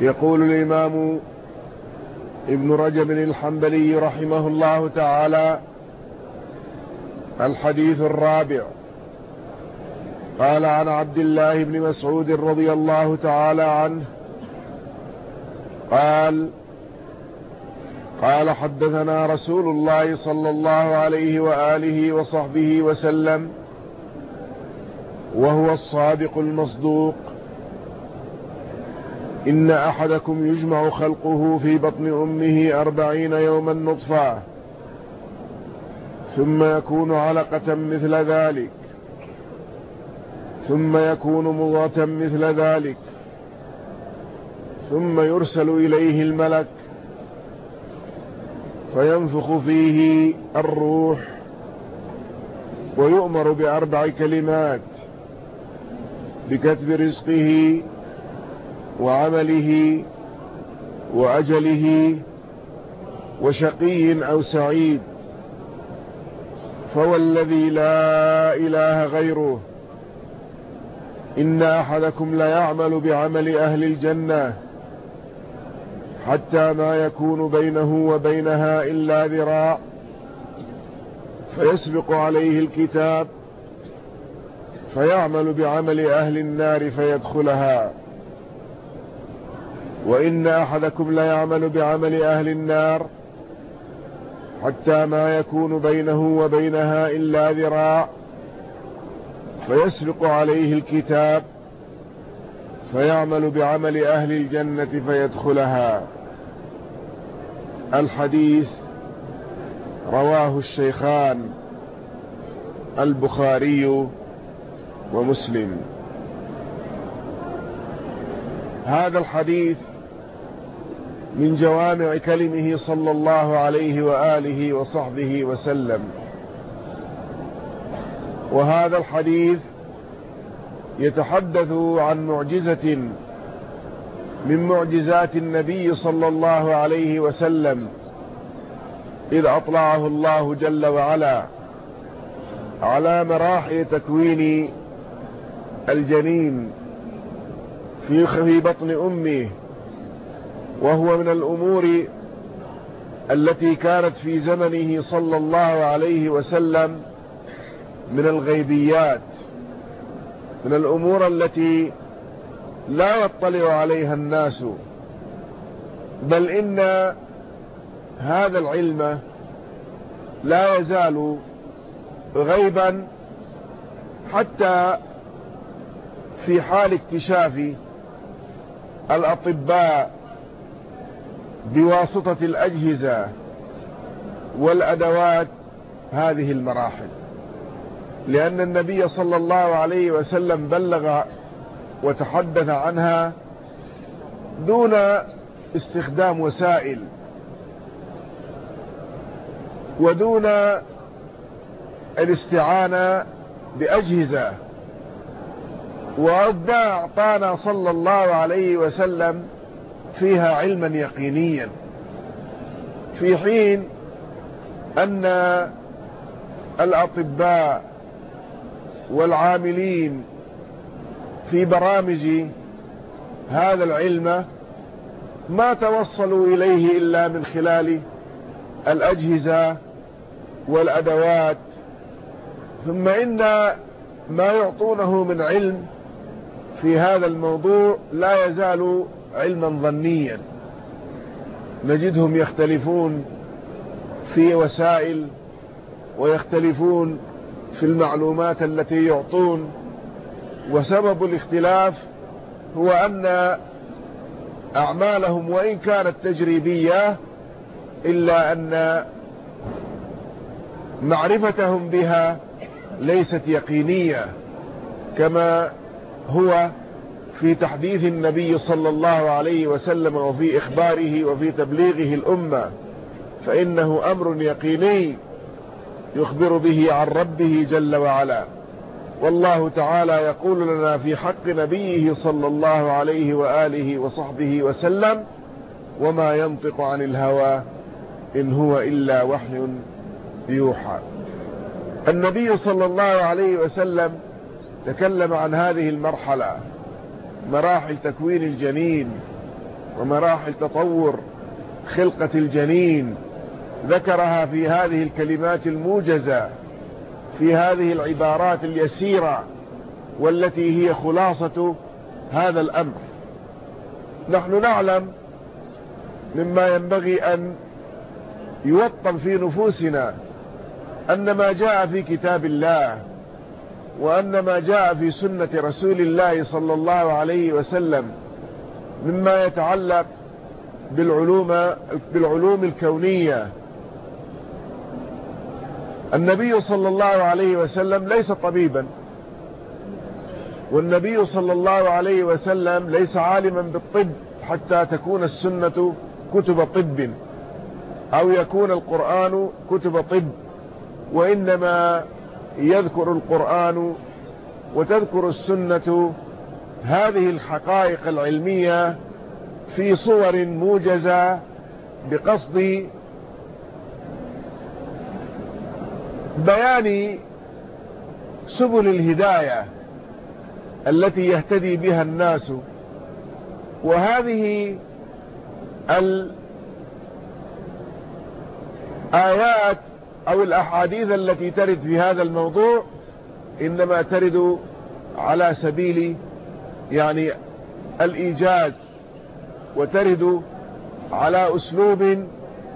يقول الإمام ابن رجب الحنبلي رحمه الله تعالى الحديث الرابع. قال عن عبد الله بن مسعود رضي الله تعالى عنه قال قال حدثنا رسول الله صلى الله عليه وآله وصحبه وسلم وهو الصادق المصدوق. إن أحدكم يجمع خلقه في بطن أمه أربعين يوما نطفا ثم يكون علقة مثل ذلك ثم يكون مضغة مثل ذلك ثم يرسل إليه الملك فينفخ فيه الروح ويؤمر بأربع كلمات بكتب رزقه وعمله وأجله وشقي أو سعيد فوالذي لا إله غيره. إن أحدكم ليعمل بعمل أهل الجنة حتى ما يكون بينه وبينها إلا ذراع فيسبق عليه الكتاب فيعمل بعمل أهل النار فيدخلها. وإن أحدكم ليعمل بعمل أهل النار حتى ما يكون بينه وبينها إلا ذراع فيسبق عليه الكتاب فيعمل بعمل أهل الجنة فيدخلها. الحديث رواه الشيخان البخاري ومسلم. هذا الحديث من جوامع كلمه صلى الله عليه وآله وصحبه وسلم. وهذا الحديث يتحدث عن معجزة من معجزات النبي صلى الله عليه وسلم إذ أطلعه الله جل وعلا على مراحل تكوين الجنين في بطن أمه وهو من الأمور التي كانت في زمنه صلى الله عليه وسلم من الغيبيات من الأمور التي لا يطلع عليها الناس. بل إن هذا العلم لا يزال غيبا حتى في حال اكتشاف الأطباء بواسطة الأجهزة والأدوات هذه المراحل. لأن النبي صلى الله عليه وسلم بلغ وتحدث عنها دون استخدام وسائل ودون الاستعانة بأجهزة. أعطانا صلى الله عليه وسلم فيها علما يقينيا. في حين أن الأطباء والعاملين في برامج هذا العلم ما توصلوا إليه إلا من خلال الأجهزة والأدوات. ثم إن ما يعطونه من علم في هذا الموضوع لا يزال علما ظنيا. نجدهم يختلفون في وسائل ويختلفون في المعلومات التي يعطون. وسبب الاختلاف هو أن أعمالهم وإن كانت تجريبية إلا أن معرفتهم بها ليست يقينية كما هو في تحديث النبي صلى الله عليه وسلم وفي إخباره وفي تبليغه الأمة فإنه أمر يقيني يخبر به عن ربه جل وعلا. والله تعالى يقول لنا في حق نبيه صلى الله عليه وآله وصحبه وسلم وما ينطق عن الهوى إن هو إلا وحي يوحى. النبي صلى الله عليه وسلم تكلم عن هذه المرحلة. مراحل تكوين الجنين ومراحل تطور خلقة الجنين. ذكرها في هذه الكلمات الموجزة في هذه العبارات اليسيرة والتي هي خلاصة هذا الأمر. نحن نعلم مما ينبغي أن يوطن في نفوسنا أن ما جاء في كتاب الله وأن ما جاء في سنة رسول الله صلى الله عليه وسلم مما يتعلق بالعلوم, بالعلوم الكونية. النبي صلى الله عليه وسلم ليس طبيبا. والنبي صلى الله عليه وسلم ليس عالما بالطب حتى تكون السنة كتب طب أو يكون القرآن كتب طب وإنما يذكر القرآن وتذكر السنة هذه الحقائق العلمية في صور موجزة بقصد بيان سبل الهداية التي يهتدي بها الناس. وهذه الآيات أو الأحاديث التي ترد في هذا الموضوع إنما ترد على سبيل يعني الإيجاز وترد على أسلوب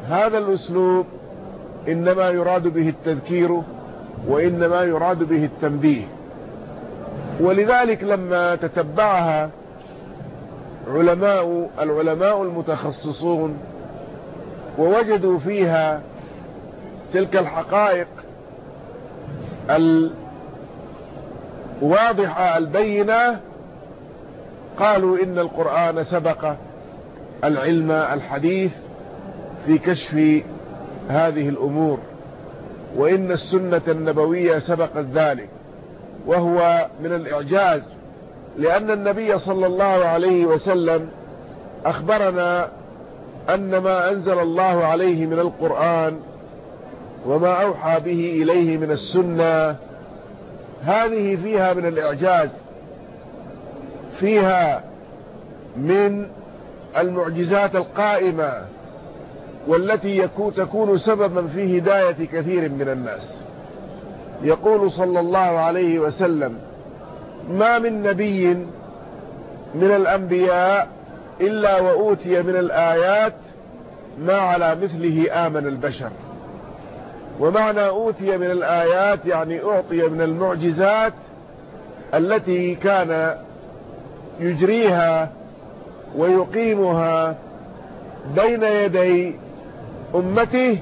هذا الأسلوب إنما يراد به التذكير وإنما يراد به التنبيه. ولذلك لما تتبعها علماء العلماء المتخصصون ووجدوا فيها تلك الحقائق الواضحة البينة قالوا إن القرآن سبق العلم الحديث في كشف هذه الأمور وإن السنة النبوية سبقت ذلك وهو من الإعجاز لأن النبي صلى الله عليه وسلم أخبرنا أن ما أنزل الله عليه من القرآن وما أوحى به إليه من السنة. هذه فيها من الإعجاز فيها من المعجزات القائمة والتي تكون سببا في هداية كثير من الناس. يقول صلى الله عليه وسلم ما من نبي من الأنبياء إلا وأوتي من الآيات ما على مثله آمن البشر. ومعنى أوتي من الآيات يعني أعطي من المعجزات التي كان يجريها ويقيمها بين يدي أمته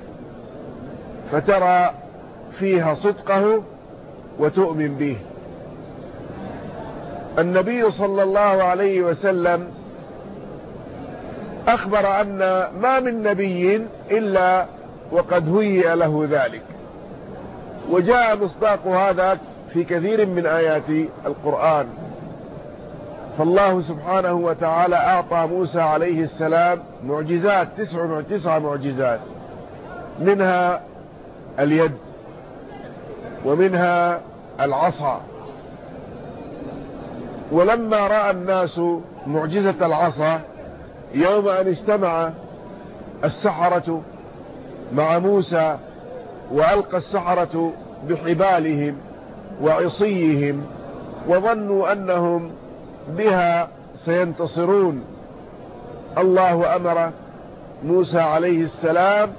فترى فيها صدقه وتؤمن به. النبي صلى الله عليه وسلم أخبر أن ما من نبي إلا وقد هيئ له ذلك. وجاء مصداق هذا في كثير من آيات القرآن. فالله سبحانه وتعالى أعطى موسى عليه السلام معجزات تسع, تسع معجزات. منها اليد ومنها العصا. ولما رأى الناس معجزة العصا يوم أن اجتمع السحرة مع موسى وألقى السحرة بحبالهم وعصيهم وظنوا أنهم بها سينتصرون. الله أمر موسى عليه السلام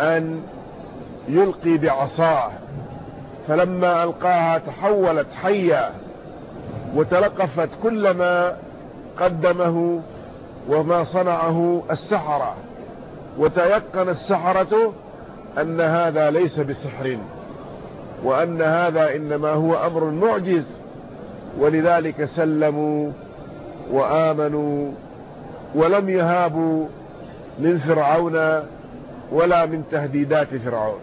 أن يلقي بعصاه. فلما ألقاها تحولت حية وتلقفت كل ما قدمه وما صنعه السحرة. وتيقن السحرة أن هذا ليس بسحر وأن هذا إنما هو أمر معجز. ولذلك سلموا وآمنوا ولم يهابوا من فرعون ولا من تهديدات فرعون.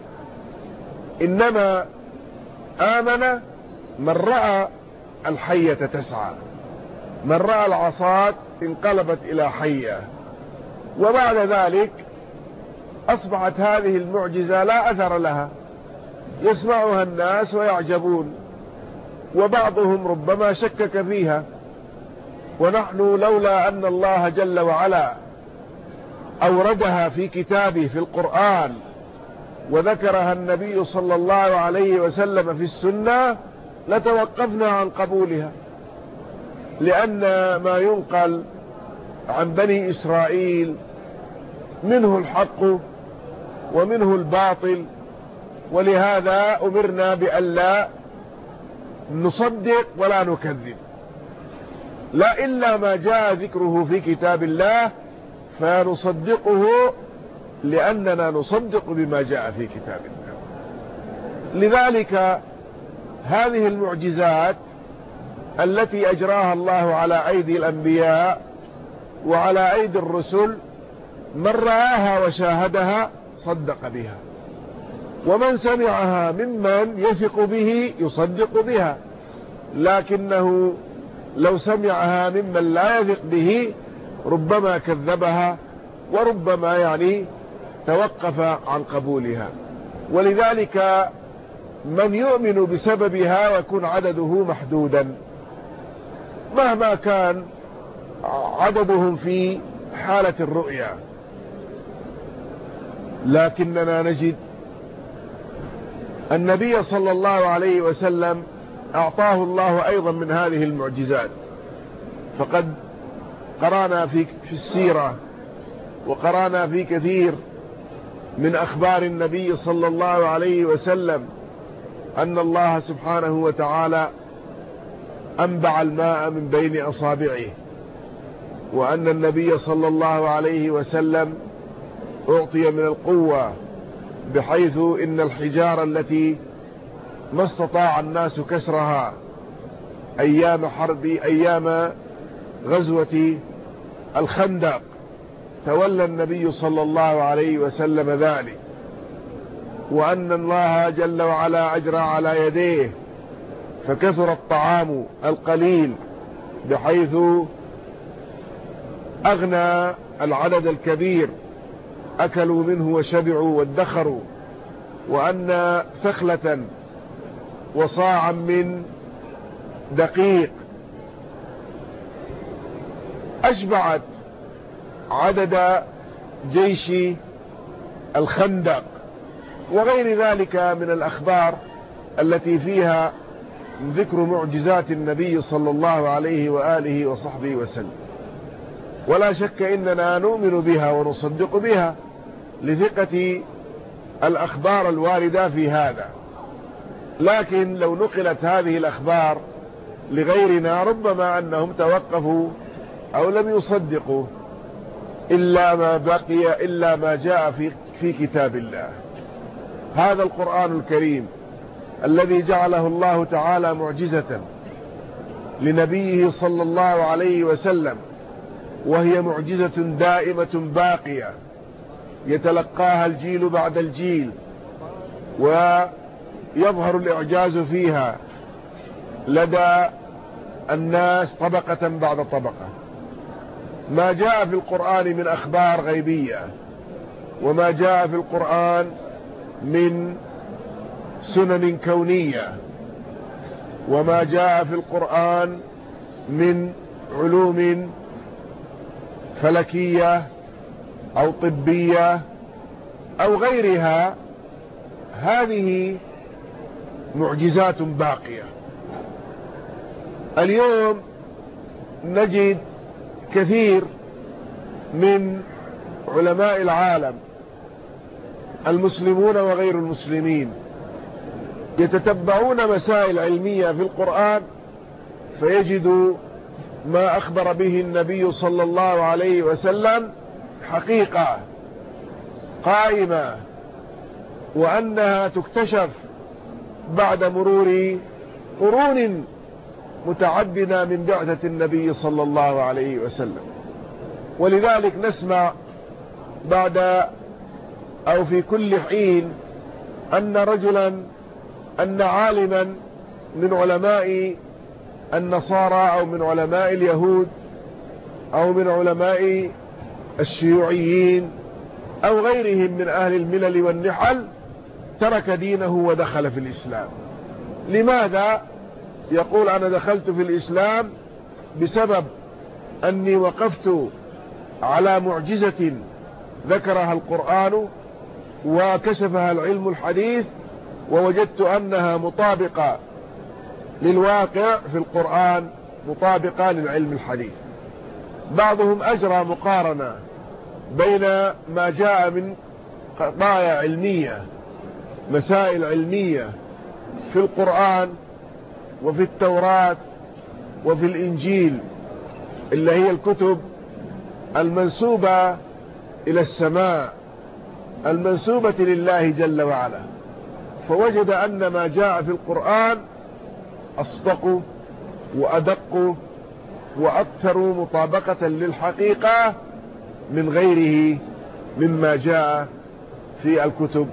إنما آمن من رأى الحية تسعى من رأى العصات انقلبت إلى حية. وبعد ذلك أصبحت هذه المعجزة لا أثر لها. يسمعها الناس ويعجبون. وبعضهم ربما شكك فيها. ونحن لولا أن الله جل وعلا أوردها في كتابه في القرآن وذكرها النبي صلى الله عليه وسلم في السنة لتوقفنا عن قبولها. لأن ما ينقل عن بني إسرائيل منه الحق ومنه الباطل. ولهذا أمرنا بألا نصدق ولا نكذب. لا إلا ما جاء ذكره في كتاب الله فنصدقه لأننا نصدق بما جاء في كتاب الله. لذلك هذه المعجزات التي أجراها الله على أيدي الأنبياء وعلى أيدي الرسل من رآها وشاهدها صدق بها. ومن سمعها ممن يثق به يصدق بها. لكنه لو سمعها ممن لا يثق به ربما كذبها وربما يعني توقف عن قبولها. ولذلك من يؤمن بسببها يكون عدده محدودا. مهما كان عددهم في حالة الرؤيا. لكننا نجد النبي صلى الله عليه وسلم أعطاه الله أيضا من هذه المعجزات. فقد قرانا في, في السيرة وقرانا في كثير من أخبار النبي صلى الله عليه وسلم أن الله سبحانه وتعالى أنبع الماء من بين أصابعه وأن النبي صلى الله عليه وسلم أعطي من القوة بحيث إن الحجارة التي ما استطاع الناس كسرها أيام حرب أيام غزوة الخندق. تولى النبي صلى الله عليه وسلم ذلك. وأن الله جل وعلا أجرى على يديه فكثر الطعام القليل بحيث أغنى العدد الكبير. أكلوا منه وشبعوا وادخروا وأن سخلة وصاعا من دقيق أشبعت عدد جيش الخندق وغير ذلك من الأخبار التي فيها ذكر معجزات النبي صلى الله عليه وآله وصحبه وسلم. ولا شك إننا نؤمن بها ونصدق بها. لثقة الأخبار الواردة في هذا. لكن لو نقلت هذه الأخبار لغيرنا ربما أنهم توقفوا أو لم يصدقوا إلا ما بقي إلا ما جاء في, في كتاب الله. هذا القرآن الكريم الذي جعله الله تعالى معجزة لنبيه صلى الله عليه وسلم وهي معجزة دائمة باقية. يتلقاها الجيل بعد الجيل ويظهر الإعجاز فيها لدى الناس طبقة بعد طبقة. ما جاء في القرآن من أخبار غيبية وما جاء في القرآن من سنن كونية وما جاء في القرآن من علوم فلكية أو طبية أو غيرها هذه معجزات باقية. اليوم نجد كثير من علماء العالم المسلمون وغير المسلمين يتتبعون مسائل علمية في القرآن فيجدوا ما أخبر به النبي صلى الله عليه وسلم حقيقة قائمة وأنها تكتشف بعد مرور قرون متعددة من بعثة النبي صلى الله عليه وسلم. ولذلك نسمع بعد أو في كل حين أن رجلا أن عالما من علماء النصارى أو من علماء اليهود أو من علماء الشيوعيين أو غيرهم من أهل الملل والنحل ترك دينه ودخل في الإسلام. لماذا؟ يقول أنا دخلت في الإسلام بسبب أني وقفت على معجزة ذكرها القرآن وكشفها العلم الحديث ووجدت أنها مطابقة للواقع في القرآن مطابقة للعلم الحديث. بعضهم أجرى مقارنة. بين ما جاء من قضايا علمية مسائل علمية في القرآن وفي التوراة وفي الإنجيل اللي هي الكتب المنسوبة إلى السماء المنسوبة لله جل وعلا. فوجد أن ما جاء في القرآن أصدق وأدق وأكثر مطابقة للحقيقة من غيره مما جاء في الكتب.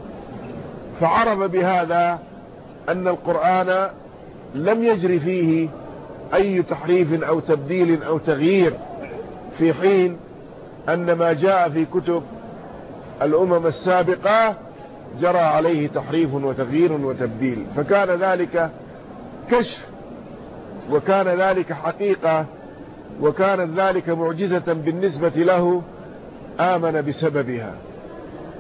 فعرف بهذا أن القرآن لم يجري فيه أي تحريف أو تبديل أو تغيير في حين أن ما جاء في كتب الأمم السابقة جرى عليه تحريف وتغيير وتبديل. فكان ذلك كشف وكان ذلك حقيقة وكانت ذلك معجزة بالنسبة له آمن بسببها.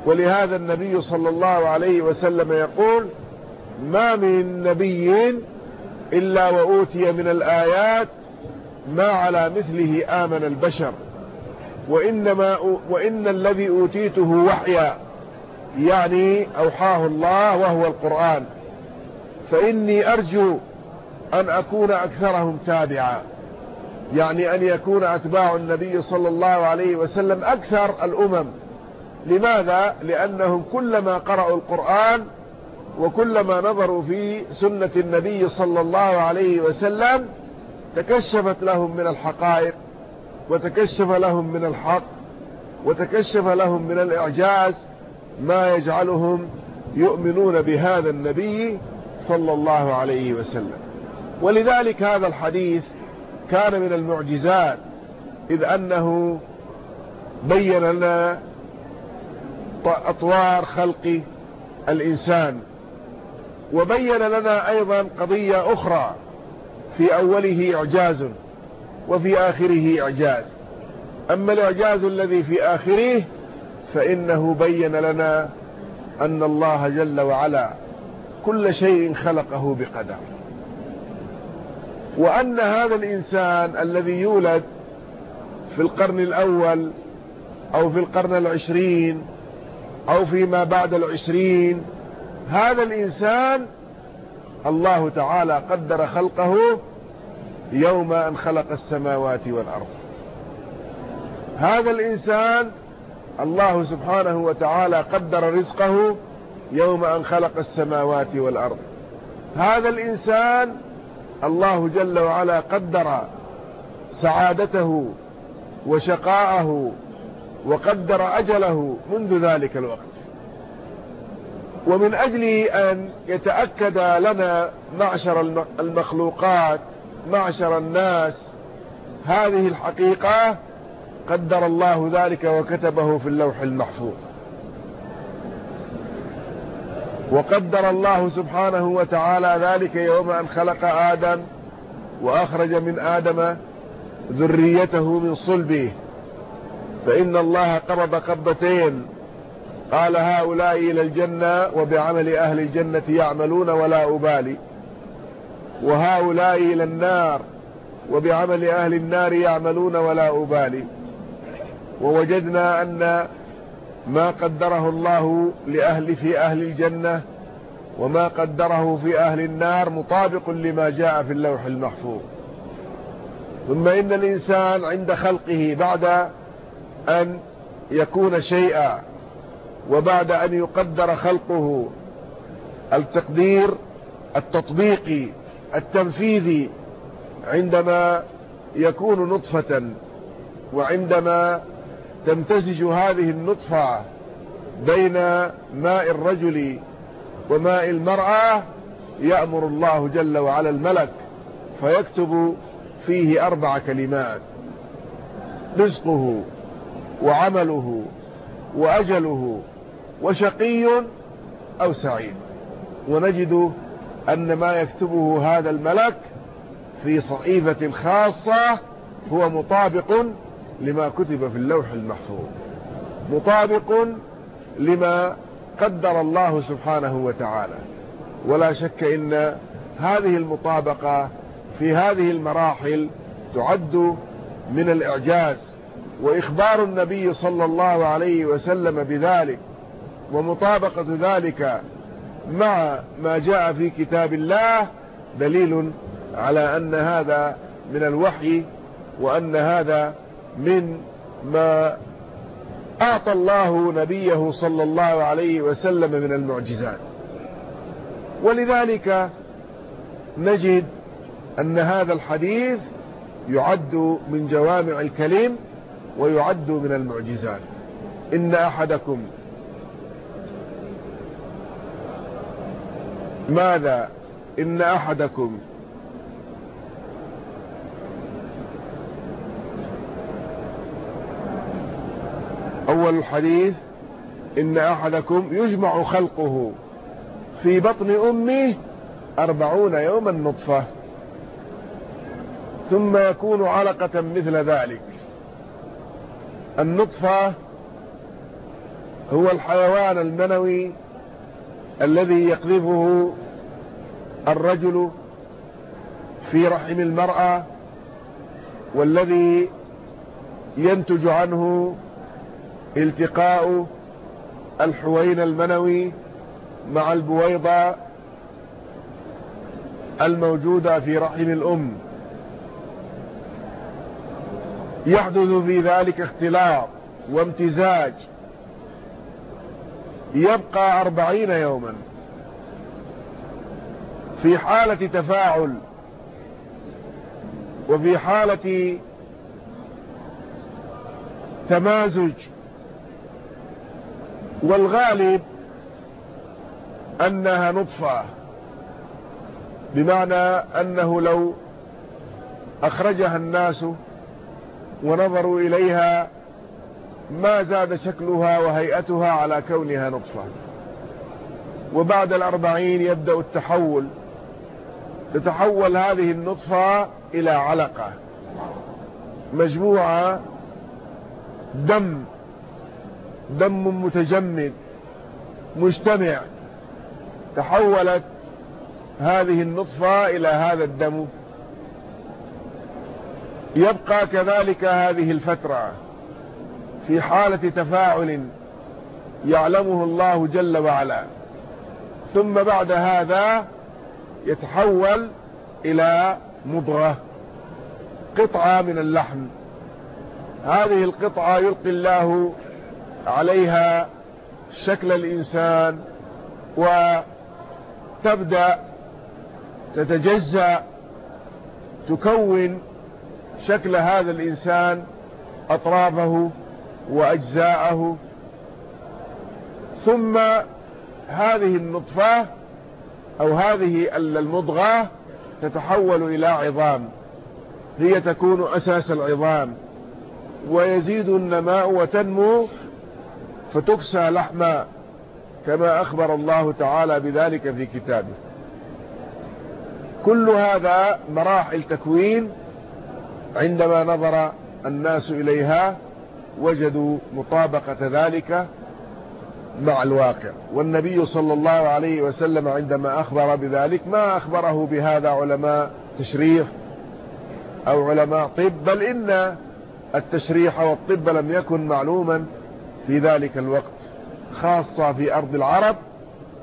ولهذا النبي صلى الله عليه وسلم يقول ما من نبي إلا وأوتي من الآيات ما على مثله آمن البشر. وإنما وإن الذي أوتيته وحيا يعني أوحاه الله وهو القرآن. فإني أرجو أن أكون أكثرهم تابعا. يعني أن يكون أتباع النبي صلى الله عليه وسلم أكثر الأمم لماذا؟ لأنهم كلما قرأوا القرآن وكلما نظروا في سنة النبي صلى الله عليه وسلم تكشفت لهم من الحقائق وتكشف لهم من الحق وتكشف لهم من الإعجاز ما يجعلهم يؤمنون بهذا النبي صلى الله عليه وسلم ولذلك هذا الحديث كان من المعجزات إذ أنه بين لنا أطوار خلق الإنسان وبين لنا أيضا قضية أخرى في أوله إعجاز وفي آخره إعجاز. أما الإعجاز الذي في آخره فإنه بين لنا أن الله جل وعلا كل شيء خلقه بقدر. وأن هذا الإنسان الذي يولد في القرن الأول أو في القرن العشرين أو فيما بعد العشرين هذا الإنسان الله تعالى قدر خلقه يوم أن خلق السماوات والأرض. هذا الإنسان الله سبحانه وتعالى قدر رزقه يوم أن خلق السماوات والأرض. هذا الإنسان الله جل وعلا قدر سعادته وشقاءه وقدر أجله منذ ذلك الوقت. ومن أجل أن يتأكد لنا معشر المخلوقات معشر الناس هذه الحقيقة قدر الله ذلك وكتبه في اللوح المحفوظ. وقدر الله سبحانه وتعالى ذلك يوم أن خلق آدم وأخرج من آدم ذريته من صلبه. فإن الله قبض قبضتين. قال هؤلاء إلى الجنة وبعمل أهل الجنة يعملون ولا أبالي. وهؤلاء إلى النار وبعمل أهل النار يعملون ولا أبالي. ووجدنا أن ما قدره الله لأهل في أهل الجنة وما قدره في أهل النار مطابق لما جاء في اللوح المحفوظ. ثم إن الإنسان عند خلقه بعد أن يكون شيئا وبعد أن يقدر خلقه التقدير التطبيقي التنفيذي عندما يكون نطفة وعندما تمتزج هذه النطفة بين ماء الرجل وماء المرأة يأمر الله جل وعلا الملك فيكتب فيه أربع كلمات رزقه وعمله وأجله وشقي أو سعيد. ونجد أن ما يكتبه هذا الملك في صحيفة خاصة هو مطابق لما كتب في اللوح المحفوظ. مطابق لما قدر الله سبحانه وتعالى. ولا شك إن هذه المطابقة في هذه المراحل تعد من الإعجاز وإخبار النبي صلى الله عليه وسلم بذلك ومطابقة ذلك مع ما جاء في كتاب الله دليل على أن هذا من الوحي وأن هذا من ما أعطى الله نبيه صلى الله عليه وسلم من المعجزات. ولذلك نجد أن هذا الحديث يعد من جوامع الكلم ويعد من المعجزات. إن أحدكم ماذا؟ إن أحدكم أول الحديث إن أحدكم يجمع خلقه في بطن أمه أربعون يوما نطفة ثم يكون علقة مثل ذلك. النطفة هو الحيوان المنوي الذي يقذفه الرجل في رحم المرأة والذي ينتج عنه التقاء الحوين المنوي مع البويضة الموجودة في رحم الأم. يحدث في ذلك اختلاط وامتزاج. يبقى أربعين يوما في حالة تفاعل وفي حالة تمازج والغالب أنها نطفة بمعنى أنه لو أخرجها الناس ونظروا إليها ما زاد شكلها وهيئتها على كونها نطفة. وبعد الأربعين يبدأ التحول تتحول هذه النطفة إلى علقة مجموعة دم دم متجمد مجتمع تحولت هذه النطفة إلى هذا الدم. يبقى كذلك هذه الفترة في حالة تفاعل يعلمه الله جل وعلا. ثم بعد هذا يتحول إلى مضغة قطعة من اللحم. هذه القطعة يلقي الله عليها شكل الإنسان وتبدأ تتجزأ تكون شكل هذا الإنسان أطرافه وأجزاءه. ثم هذه النطفة أو هذه المضغة تتحول إلى عظام هي تكون أساس العظام ويزيد النماء وتنمو فتكسى لحما كما أخبر الله تعالى بذلك في كتابه. كل هذا مراحل تكوين عندما نظر الناس إليها وجدوا مطابقة ذلك مع الواقع. والنبي صلى الله عليه وسلم عندما أخبر بذلك ما أخبره بهذا علماء تشريح أو علماء طب؟ بل إن التشريح والطب لم يكن معلوما في ذلك الوقت خاصة في أرض العرب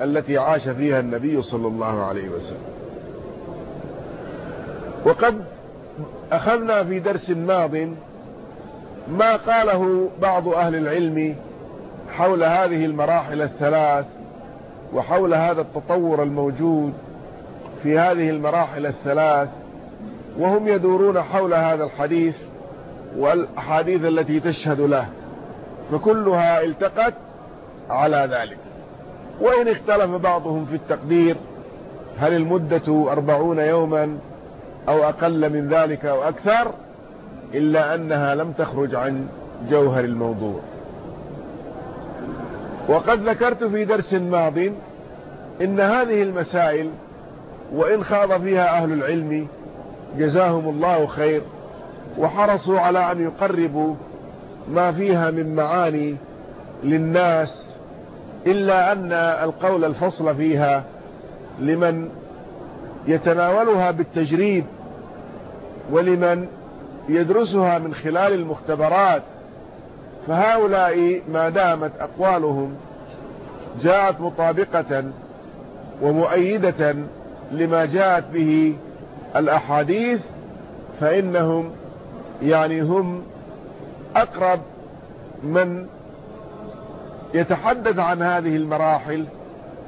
التي عاش فيها النبي صلى الله عليه وسلم. وقد أخذنا في درس ماض ما قاله بعض أهل العلم حول هذه المراحل الثلاث وحول هذا التطور الموجود في هذه المراحل الثلاث وهم يدورون حول هذا الحديث والأحاديث التي تشهد له. فكلها التقت على ذلك. وإن اختلف بعضهم في التقدير هل المدة أربعون يوما أو أقل من ذلك أو أكثر؟ إلا أنها لم تخرج عن جوهر الموضوع. وقد ذكرت في درس ماض إن هذه المسائل وإن خاض فيها أهل العلم جزاهم الله خير وحرصوا على أن يقربوا ما فيها من معاني للناس إلا أن القول الفصل فيها لمن يتناولها بالتجريب ولمن يدرسها من خلال المختبرات. فهؤلاء ما دامت أقوالهم جاءت مطابقة ومؤيدة لما جاءت به الأحاديث فإنهم يعني هم أقرب من يتحدث عن هذه المراحل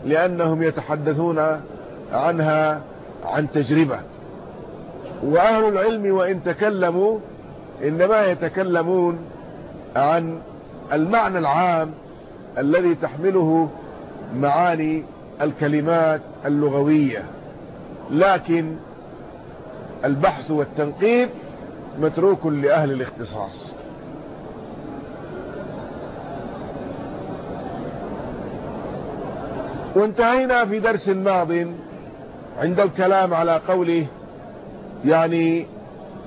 لأنهم يتحدثون عنها عن تجربة. وأهل العلم وإن تكلموا إنما يتكلمون عن المعنى العام الذي تحمله معاني الكلمات اللغوية. لكن البحث والتنقيب متروك لأهل الاختصاص. وانتهينا في درس ماض عند الكلام على قوله يعني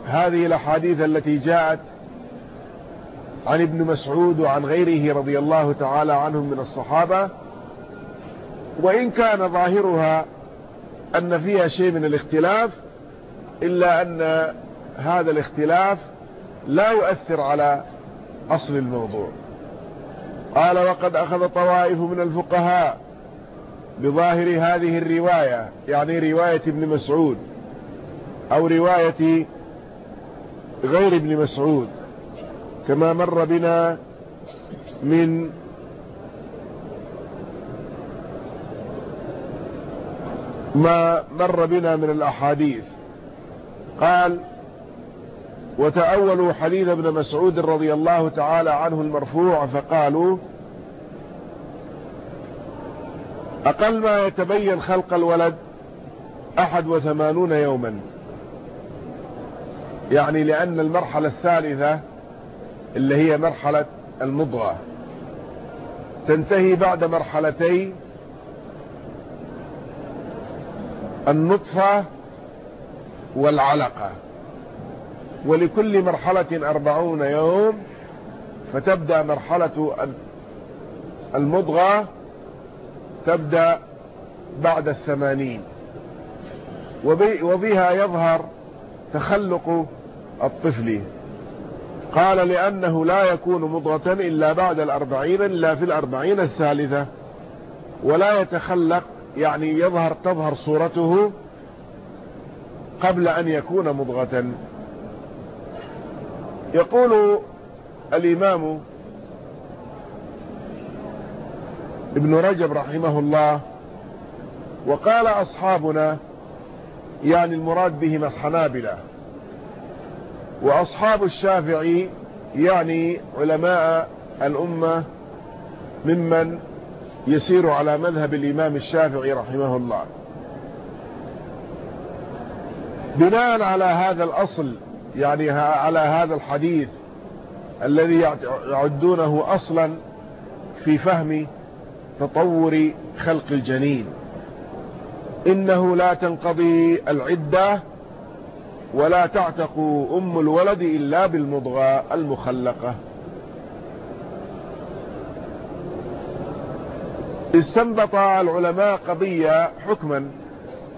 هذه الأحاديث التي جاءت عن ابن مسعود وعن غيره رضي الله تعالى عنهم من الصحابة وإن كان ظاهرها أن فيها شيء من الاختلاف إلا أن هذا الاختلاف لا يؤثر على أصل الموضوع. قال وقد أخذ طوائف من الفقهاء بظاهر هذه الرواية يعني رواية ابن مسعود أو رواية غير ابن مسعود كما مر بنا من ما مر بنا من الأحاديث. قال وتأولوا حديث ابن مسعود رضي الله تعالى عنه المرفوع فقالوا أقل ما يتبين خلق الولد أحد وثمانون يوما. يعني لأن المرحلة الثالثة اللي هي مرحلة المضغة. تنتهي بعد مرحلتي النطفة والعلقة. ولكل مرحلة أربعون يوم فتبدأ مرحلة المضغة تبدأ بعد الثمانين. وبها يظهر تخلق الطفل. قال لأنه لا يكون مضغة إلا بعد الأربعين إلا في الأربعين الثالثة. ولا يتخلق يعني يظهر تظهر صورته قبل أن يكون مضغة. يقول الإمام ابن رجب رحمه الله وقال أصحابنا يعني المراد بهم الحنابلة. وأصحاب الشافعي يعني علماء الأمة ممن يسير على مذهب الإمام الشافعي رحمه الله. بناء على هذا الأصل يعني على هذا الحديث الذي يعدونه أصلا في فهم تطور خلق الجنين. إنه لا تنقضي العدة ولا تعتق أم الولد إلا بالمضغة المخلقة. استنبط العلماء قضية حكما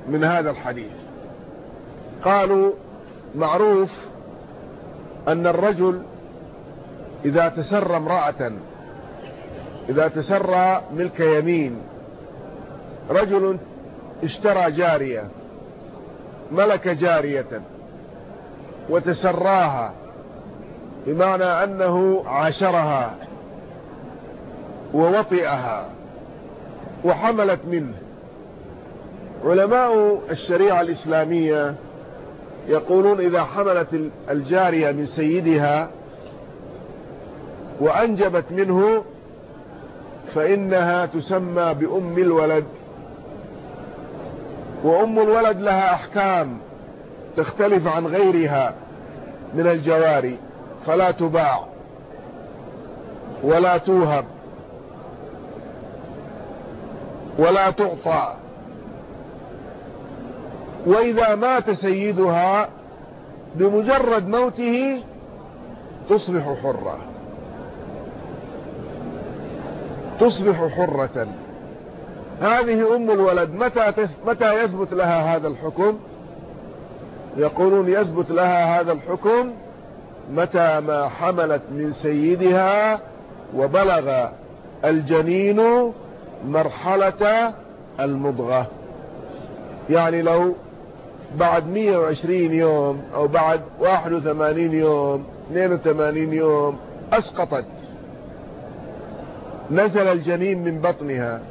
من هذا الحديث. قالوا معروف أن الرجل إذا تسرى امرأة إذا تسرى ملك يمين رجل اشترى جارية ملك جارية وتسراها بمعنى أنه عاشرها ووطئها وحملت منه. علماء الشريعة الإسلامية يقولون إذا حملت الجارية من سيدها وأنجبت منه فإنها تسمى بأم الولد. وأم الولد لها أحكام تختلف عن غيرها من الجواري فلا تباع ولا توهب ولا تعطى. وإذا مات سيدها بمجرد موته تصبح حرة. تصبح حرة. هذه أم الولد متى متى يثبت لها هذا الحكم؟ يقولون يثبت لها هذا الحكم متى ما حملت من سيدها وبلغ الجنين مرحلة المضغة. يعني لو بعد 120 يوم أو بعد 81 يوم 82 يوم أسقطت. نزل الجنين من بطنها.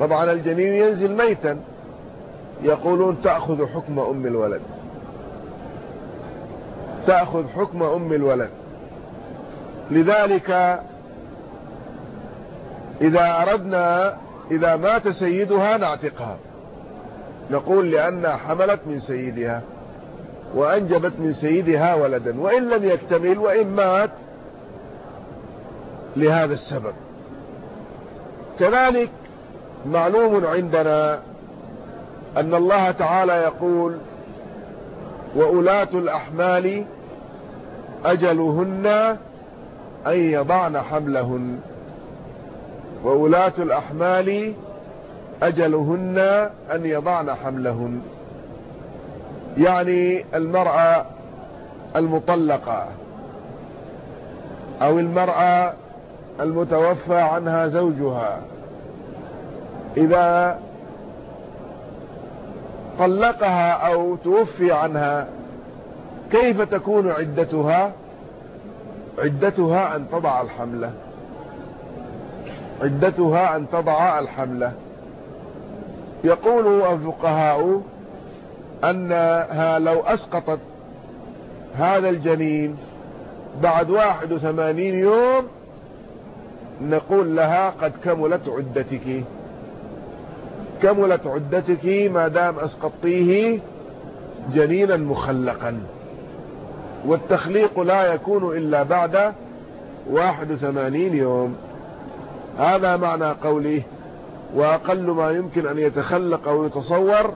طبعا الجنين ينزل ميتا. يقولون تأخذ حكم أم الولد. تأخذ حكم أم الولد. لذلك إذا أردنا إذا مات سيدها نعتقها. نقول لأنها حملت من سيدها وأنجبت من سيدها ولدا. وإن لم يكتمل وإن مات لهذا السبب. كذلك معلوم عندنا أن الله تعالى يقول وأولاة الأحمال أجلهن أن يضعن حملهن. وأولاة الأحمال أجلهن أن يضعن حملهن. يعني المرأة المطلقة أو المرأة المتوفى عنها زوجها. إذا طلقها أو توفي عنها كيف تكون عدتها؟ عدتها أن تضع الحملة. عدتها أن تضع الحملة. يقول الفقهاء أنها لو أسقطت هذا الجنين بعد واحد وثمانين يوم نقول لها قد كملت عدتك. كملت عدتك ما دام أسقطتيه جنينا مخلقا. والتخليق لا يكون إلا بعد واحد وثمانين يوم. هذا معنى قوله وأقل ما يمكن أن يتخلق أو يتصور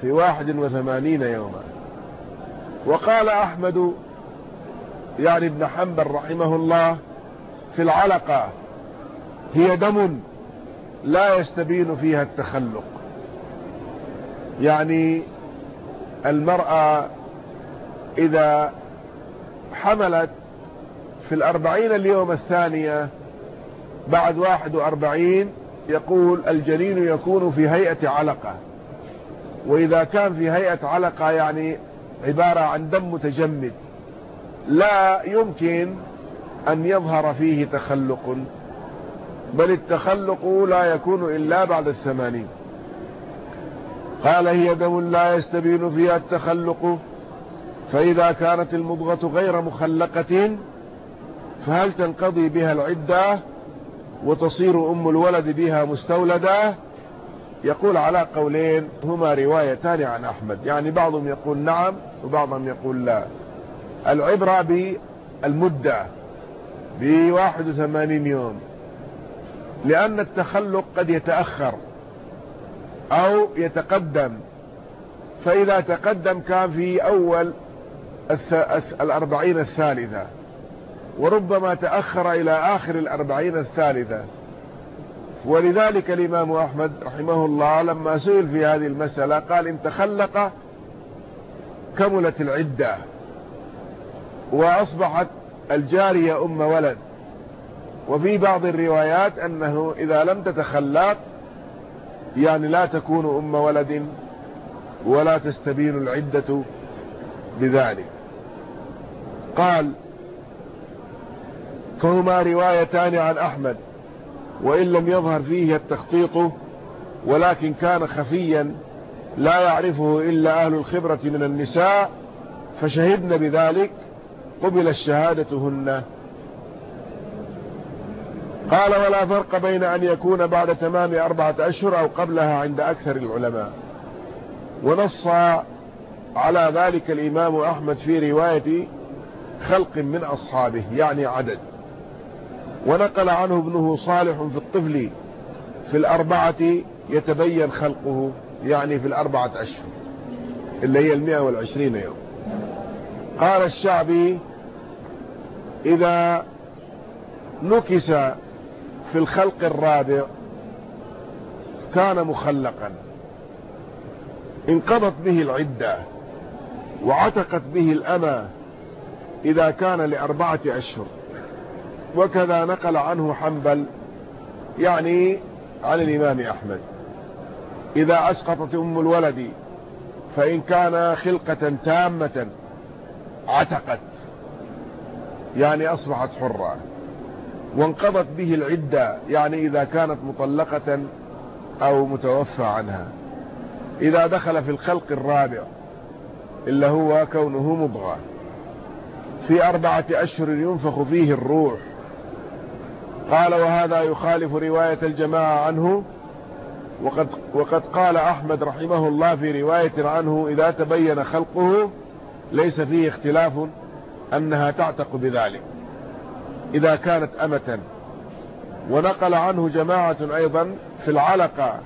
في واحد وثمانين يوما. وقال أحمد يعني ابن حنبل رحمه الله في العلقة هي دم لا يستبين فيها التخلق. يعني المرأة إذا حملت في الأربعين اليوم الثانية بعد واحد وأربعين يقول الجنين يكون في هيئة علقة. وإذا كان في هيئة علقة يعني عبارة عن دم متجمد لا يمكن أن يظهر فيه تخلق. بل التخلق لا يكون إلا بعد الثمانين. قال هي دم لا يستبين فيها التخلق فإذا كانت المضغة غير مخلقة فهل تنقضي بها العدة وتصير أم الولد بها مستولدة؟ يقول على قولين هما روايتان عن أحمد. يعني بعضهم يقول نعم وبعضهم يقول لا. العبرة بالمدة بواحد وثمانين يوم. لأن التخلق قد يتأخر أو يتقدم. فإذا تقدم كان في أول الأربعين الثالثة وربما تأخر إلى آخر الأربعين الثالثة. ولذلك الإمام أحمد رحمه الله لما سئل في هذه المسألة قال إن تخلق كملت العدة وأصبحت الجارية أم ولد. وفي بعض الروايات أنه إذا لم تتخلق يعني لا تكون أم ولد ولا تستبين العدة بذلك. قال فهما روايتان عن أحمد وإن لم يظهر فيه التخطيط ولكن كان خفيا لا يعرفه إلا أهل الخبرة من النساء فشهدن بذلك قبل الشهادة هن قال ولا فرق بين أن يكون بعد تمام أربعة أشهر أو قبلها عند أكثر العلماء. ونص على ذلك الإمام أحمد في رواية خلق من أصحابه يعني عدد. ونقل عنه ابنه صالح في الطفل في الأربعة يتبين خلقه يعني في الأربعة أشهر اللي هي المئة والعشرين يوم. قال الشعبي إذا نكس في الخلق الرابع كان مخلقا. انقضت به العدة وعتقت به الأمى إذا كان لأربعة أشهر. وكذا نقل عنه حنبل يعني عن الإمام أحمد. إذا أسقطت أم الولد فإن كان خلقة تامة عتقت. يعني أصبحت حرة. وانقضت به العدة يعني إذا كانت مطلقة أو متوفى عنها. إذا دخل في الخلق الرابع إلا هو كونه مضغة. في أربعة أشهر ينفخ فيه الروح. قال وهذا يخالف رواية الجماعة عنه. وقد, وقد قال أحمد رحمه الله في رواية عنه إذا تبين خلقه ليس فيه اختلاف أنها تعتق بذلك. إذا كانت أمة. ونقل عنه جماعة أيضا في العلقة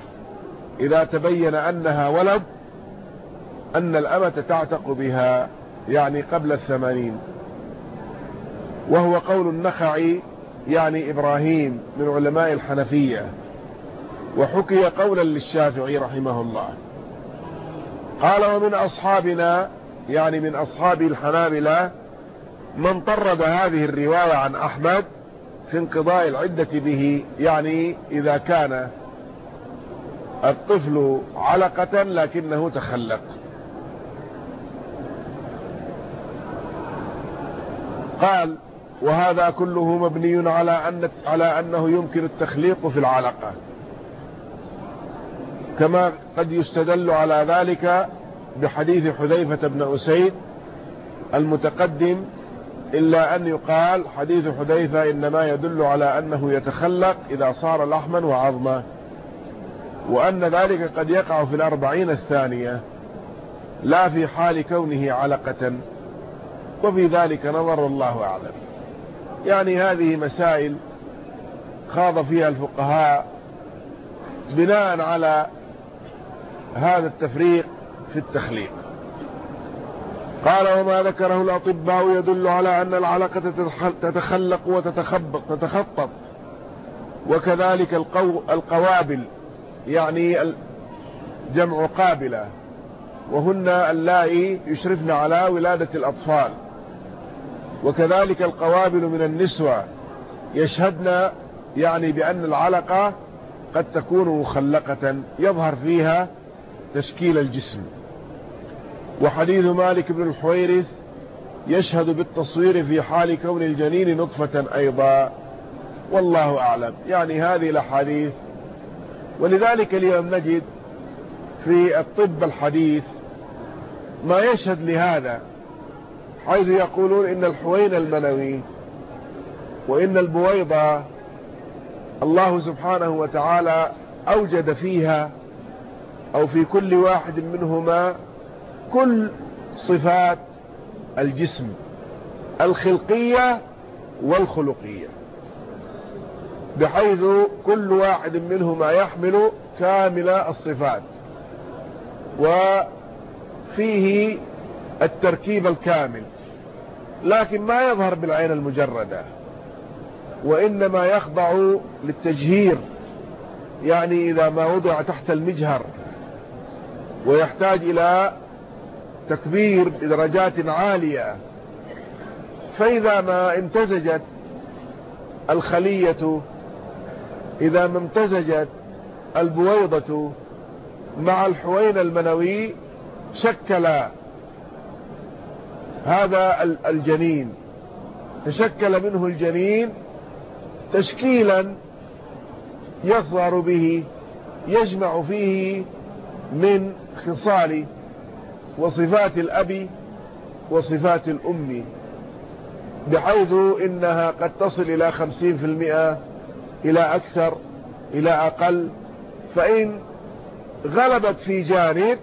إذا تبين أنها ولد أن الأمة تعتق بها يعني قبل الثمانين. وهو قول النخعي يعني إبراهيم من علماء الحنفية. وحكي قولا للشافعي رحمه الله. قال ومن أصحابنا يعني من أصحاب الحنابلة من طرد هذه الرواية عن أحمد في انقضاء العدة به يعني إذا كان الطفل علقة لكنه تخلق. قال وهذا كله مبني على أن على أنه يمكن التخليق في العلقة. كما قد يستدل على ذلك بحديث حذيفة بن أسيد المتقدم إلا أن يقال حديث حذيفة إنما يدل على أنه يتخلق إذا صار لحما وعظما وأن ذلك قد يقع في الأربعين الثانية لا في حال كونه علقة وفي ذلك نظر الله أعلم. يعني هذه مسائل خاض فيها الفقهاء بناء على هذا التفريق في التخليق. قال وما ذكره الأطباء يدل على أن العلقة تتخلق وتتخبط تتخطط. وكذلك القو القوابل يعني جمع قابلة. وهن اللائي يشرفن على ولادة الأطفال. وكذلك القوابل من النسوة. يشهدن يعني بأن العلقة قد تكون مخلقة. يظهر فيها تشكيل الجسم. وحديث مالك بن الحويرث يشهد بالتصوير في حال كون الجنين نطفة أيضا. والله أعلم. يعني هذه الأحاديث. ولذلك اليوم نجد في الطب الحديث ما يشهد لهذا حيث يقولون إن الحوين المنوي وإن البويضة الله سبحانه وتعالى أوجد فيها أو في كل واحد منهما كل صفات الجسم الخلقية والخلقية. بحيث كل واحد منهما يحمل كامل الصفات. وفيه التركيب الكامل. لكن ما يظهر بالعين المجردة وإنما يخضع للتجهير. يعني إذا ما وضع تحت المجهر ويحتاج إلى تكبير بدرجات عالية. فإذا ما امتزجت الخلية إذا ما امتزجت البويضة مع الحوين المنوي شكل هذا الجنين. تشكل منه الجنين تشكيلا يظهر به يجمع فيه من خصال وصفات الأب وصفات الأم. بحيث إنها قد تصل إلى خمسين في المئة إلى أكثر إلى أقل. فإن غلبت في جانب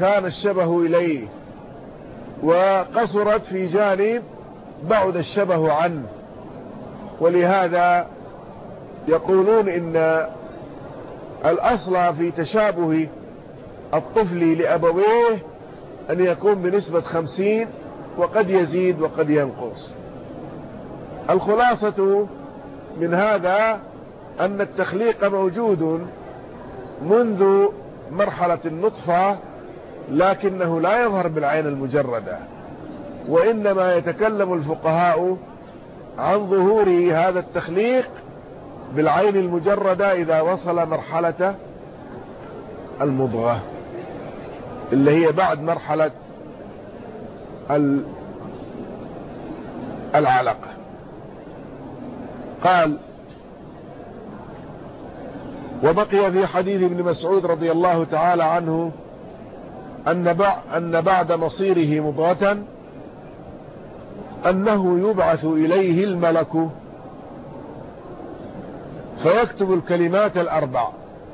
كان الشبه إليه. وقصرت في جانب بعد الشبه عنه. ولهذا يقولون إن الأصل في تشابه الطفل لأبويه أن يكون بنسبة خمسين وقد يزيد وقد ينقص. الخلاصة من هذا أن التخليق موجود منذ مرحلة النطفة لكنه لا يظهر بالعين المجردة وإنما يتكلم الفقهاء عن ظهور هذا التخليق بالعين المجردة إذا وصل مرحلة المضغة. اللي هي بعد مرحلة العلقة. قال وبقي في حديث ابن مسعود رضي الله تعالى عنه أن بعد مصيره مضغة أنه يبعث إليه الملك فيكتب الكلمات الأربع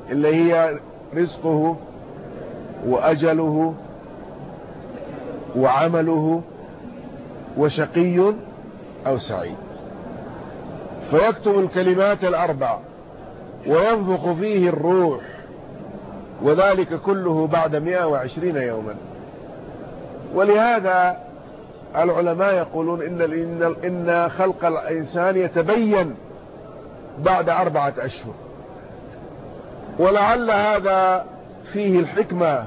اللي هي رزقه وأجله وعمله وشقي أو سعيد. فيكتب الكلمات الأربع وينفخ فيه الروح وذلك كله بعد 120 يوما. ولهذا العلماء يقولون إن, إن, إن خلق الإنسان يتبين بعد أربعة أشهر. ولعل هذا فيه الحكمة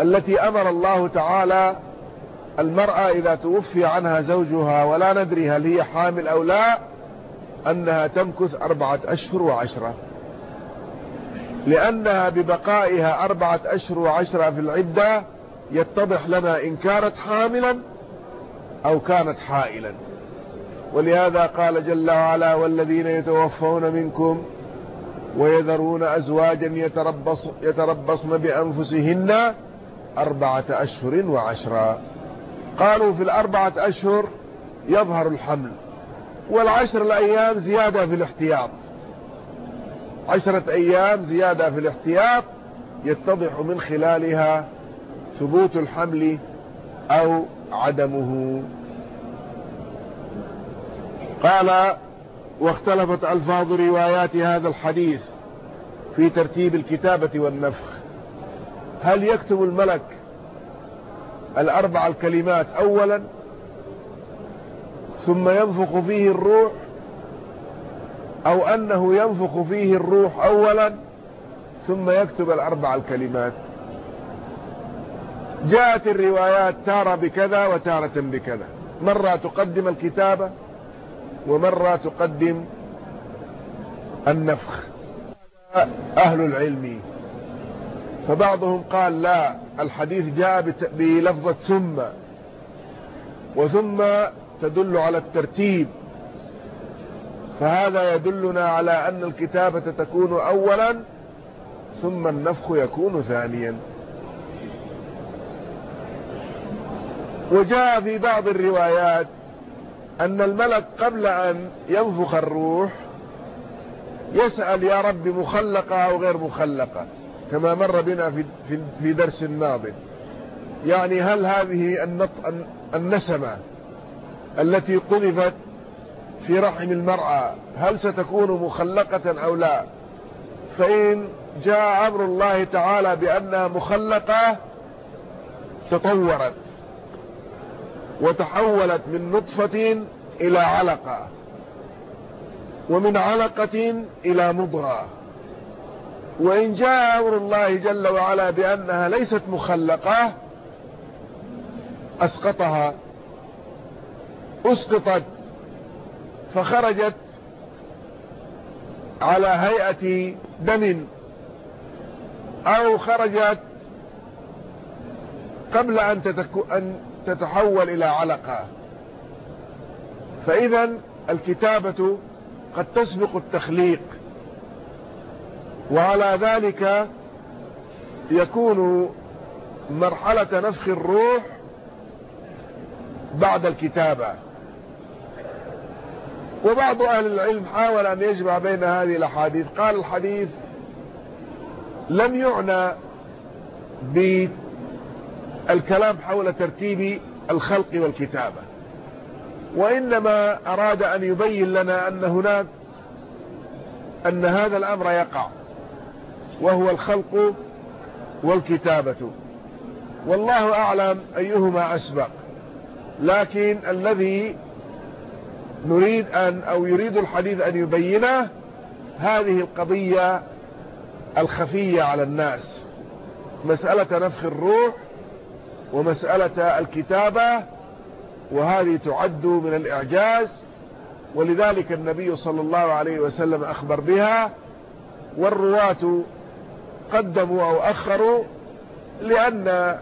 التي أمر الله تعالى المرأة إذا توفي عنها زوجها ولا ندري هل هي حامل أو لا أنها تمكث أربعة أشهر وعشرة. لأنها ببقائها أربعة أشهر وعشرة في العدة يتضح لنا إن كانت حاملا أو كانت حائلا. ولهذا قال جل وعلا والذين يتوفون منكم ويذرون أزواجا يتربص يتربصن بأنفسهن أربعة أشهر وعشرا قالوا في الأربعة أشهر يظهر الحمل والعشر الأيام زيادة في الاحتياط. عشرة أيام زيادة في الاحتياط يتضح من خلالها ثبوت الحمل أو عدمه. قال واختلفت ألفاظ روايات هذا الحديث في ترتيب الكتابة والنفخ. هل يكتب الملك الأربع الكلمات أولا ثم ينفخ فيه الروح أو أنه ينفخ فيه الروح أولا ثم يكتب الأربع الكلمات؟ جاءت الروايات تارة بكذا وتارة بكذا. مرة تقدم الكتابة ومرة تقدم النفخ. أهل العلم. فبعضهم قال لا الحديث جاء بلفظة ثم. وثم تدل على الترتيب. فهذا يدلنا على أن الكتابة تكون أولا ثم النفخ يكون ثانيا. وجاء في بعض الروايات أن الملك قبل أن ينفخ الروح يسأل يا رب مخلقة أو غير مخلقة. كما مر بنا في, في درس ماض يعني هل هذه النسمة التي قذفت في رحم المرأة هل ستكون مخلقة أو لا؟ فإن جاء أمر الله تعالى بأنها مخلقة تطورت وتحولت من نطفة إلى علقة ومن علقة إلى مضغة. وإن جاء أمر الله جل وعلا بأنها ليست مخلقة أسقطها. أسقطت فخرجت على هيئة دم أو خرجت قبل أن, أن تتحول إلى علقة. فإذا الكتابة قد تسبق التخليق. وعلى ذلك يكون مرحلة نفخ الروح بعد الكتابة. وبعض أهل العلم حاول أن يجمع بين هذه الأحاديث. قال الحديث لم يعنى بالكلام حول ترتيب الخلق والكتابة وإنما أراد أن يبين لنا أن هناك أن هذا الأمر يقع. وهو الخلق والكتابة. والله أعلم أيهما أسبق. لكن الذي نريد أن أو يريد الحديث أن يبينه هذه القضية الخفية على الناس. مسألة نفخ الروح ومسألة الكتابة وهذه تعد من الإعجاز. ولذلك النبي صلى الله عليه وسلم أخبر بها. والرواة قدموا أو أخروا لأن